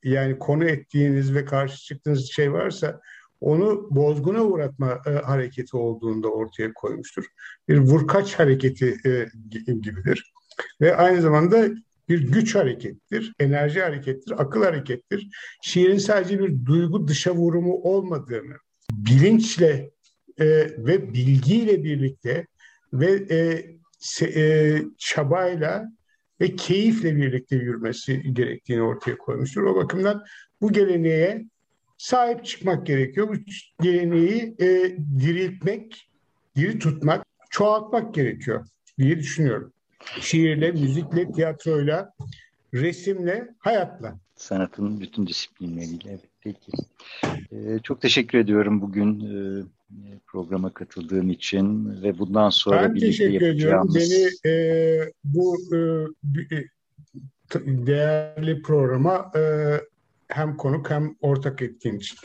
yani konu ettiğiniz ve karşı çıktığınız şey varsa onu bozguna uğratma e, hareketi olduğunda ortaya koymuştur. Bir vurkaç hareketi e, gibidir. Ve aynı zamanda bir güç harekettir, enerji harekettir, akıl harekettir. Şiirin sadece bir duygu dışa vurumu olmadığını, bilinçle e, ve bilgiyle birlikte ve e, se, e, çabayla ve keyifle birlikte yürümesi gerektiğini ortaya koymuştur. O bakımdan bu geleneğe sahip çıkmak gerekiyor. Bu geleneği e, diriltmek, diri tutmak, çoğaltmak gerekiyor diye düşünüyorum şiirle, müzikle, tiyatroyla, resimle, hayatla. Sanatın bütün disiplinleriyle. Evet, peki. Ee, çok teşekkür ediyorum bugün e, programa katıldığım için ve bundan sonra ben birlikte teşekkür yapacağımız... ediyorum. Beni e, bu e, e değerli programa e, hem konuk hem ortak ettiğin için.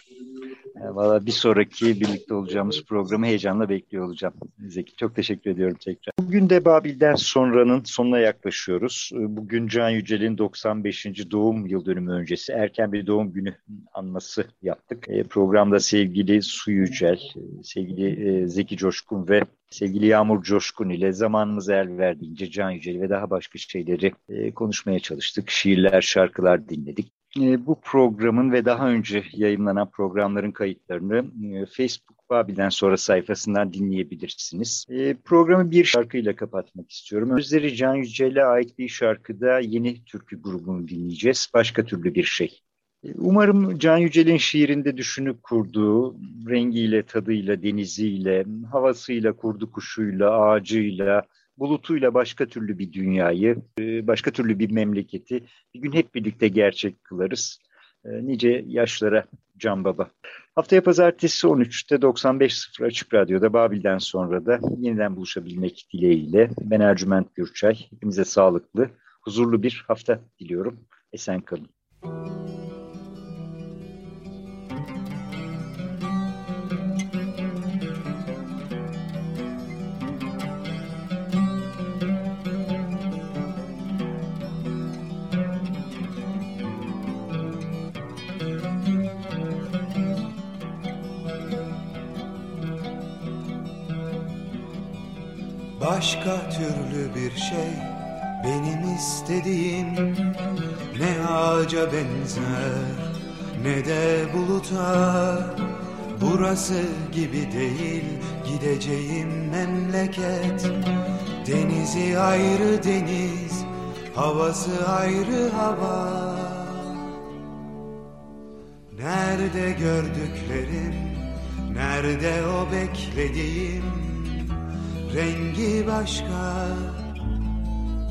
E, Valla bir sonraki birlikte olacağımız programı heyecanla bekliyor olacağım. Zeki çok teşekkür ediyorum tekrar. Bugün de Babil'den sonranın sonuna yaklaşıyoruz. E, bugün Can Yücel'in 95. doğum yıl dönümü öncesi erken bir doğum günü anması yaptık. E, programda sevgili Su Yücel, sevgili Zeki Coşkun ve sevgili Yağmur Coşkun ile zamanımız el verdiğince Can Yücel ve daha başka şeyleri konuşmaya çalıştık. Şiirler, şarkılar dinledik. E, bu programın ve daha önce yayınlanan programların kayıtlarını e, Facebook Babil'den sonra sayfasından dinleyebilirsiniz. E, programı bir şarkıyla kapatmak istiyorum. Özleri Can Yücel'e ait bir şarkıda yeni türkü grubunu dinleyeceğiz. Başka türlü bir şey. Umarım Can Yücel'in şiirinde düşünüp kurduğu rengiyle, tadıyla, deniziyle, havasıyla, kurdu kuşuyla, ağacıyla, bulutuyla başka türlü bir dünyayı, e, başka türlü bir memleketi bir gün hep birlikte gerçek kılarız. E, nice yaşlara Can Baba. Haftaya pazartesi 13'te 95.0 Açık Radyo'da Babil'den sonra da yeniden buluşabilmek dileğiyle ben Ercüment Gürçay. Hepimize sağlıklı, huzurlu bir hafta diliyorum. Esen kalın. Başka türlü bir şey benim istediğim. Ne ağaca benzer ne de buluta. Burası gibi değil gideceğim memleket. Denizi ayrı deniz, havası ayrı hava. Nerede gördüklerim, nerede o beklediğim Rengi başka,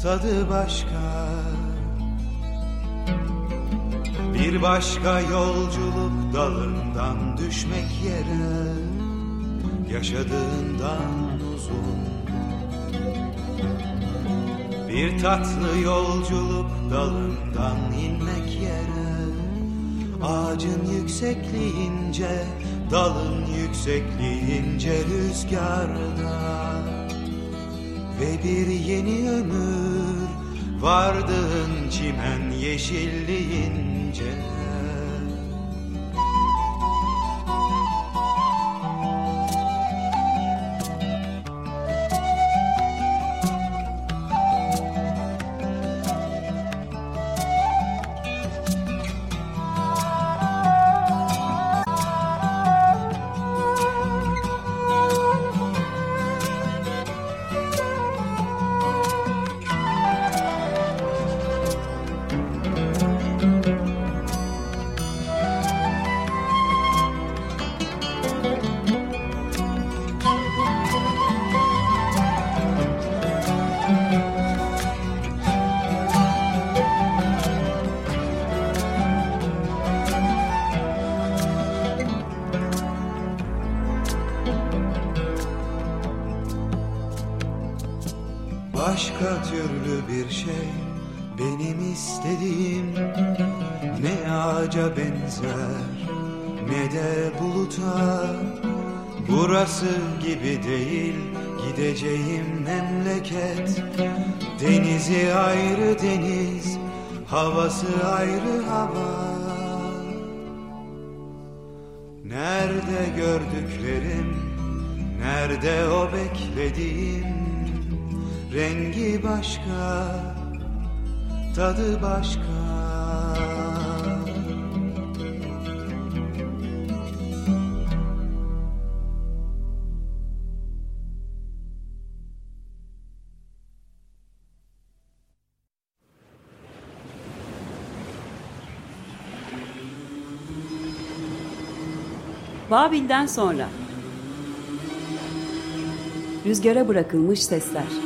tadı başka. Bir başka yolculuk dalından düşmek yere Yaşadığından uzun. Bir tatlı yolculuk dalından inmek yere Ağacın yüksekliğince Dalın yüksekliğince rüzgarda Ve bir yeni ömür Vardığın çimen yeşilliğince bir şey benim istediğim. Ne ağaca benzer ne de buluta. Burası gibi değil gideceğim memleket. Denizi ayrı deniz, havası ayrı hava. Nerede gördüklerim, nerede o beklediğim başka, tadı başka Babil'den sonra. Rüzgara bırakılmış sesler.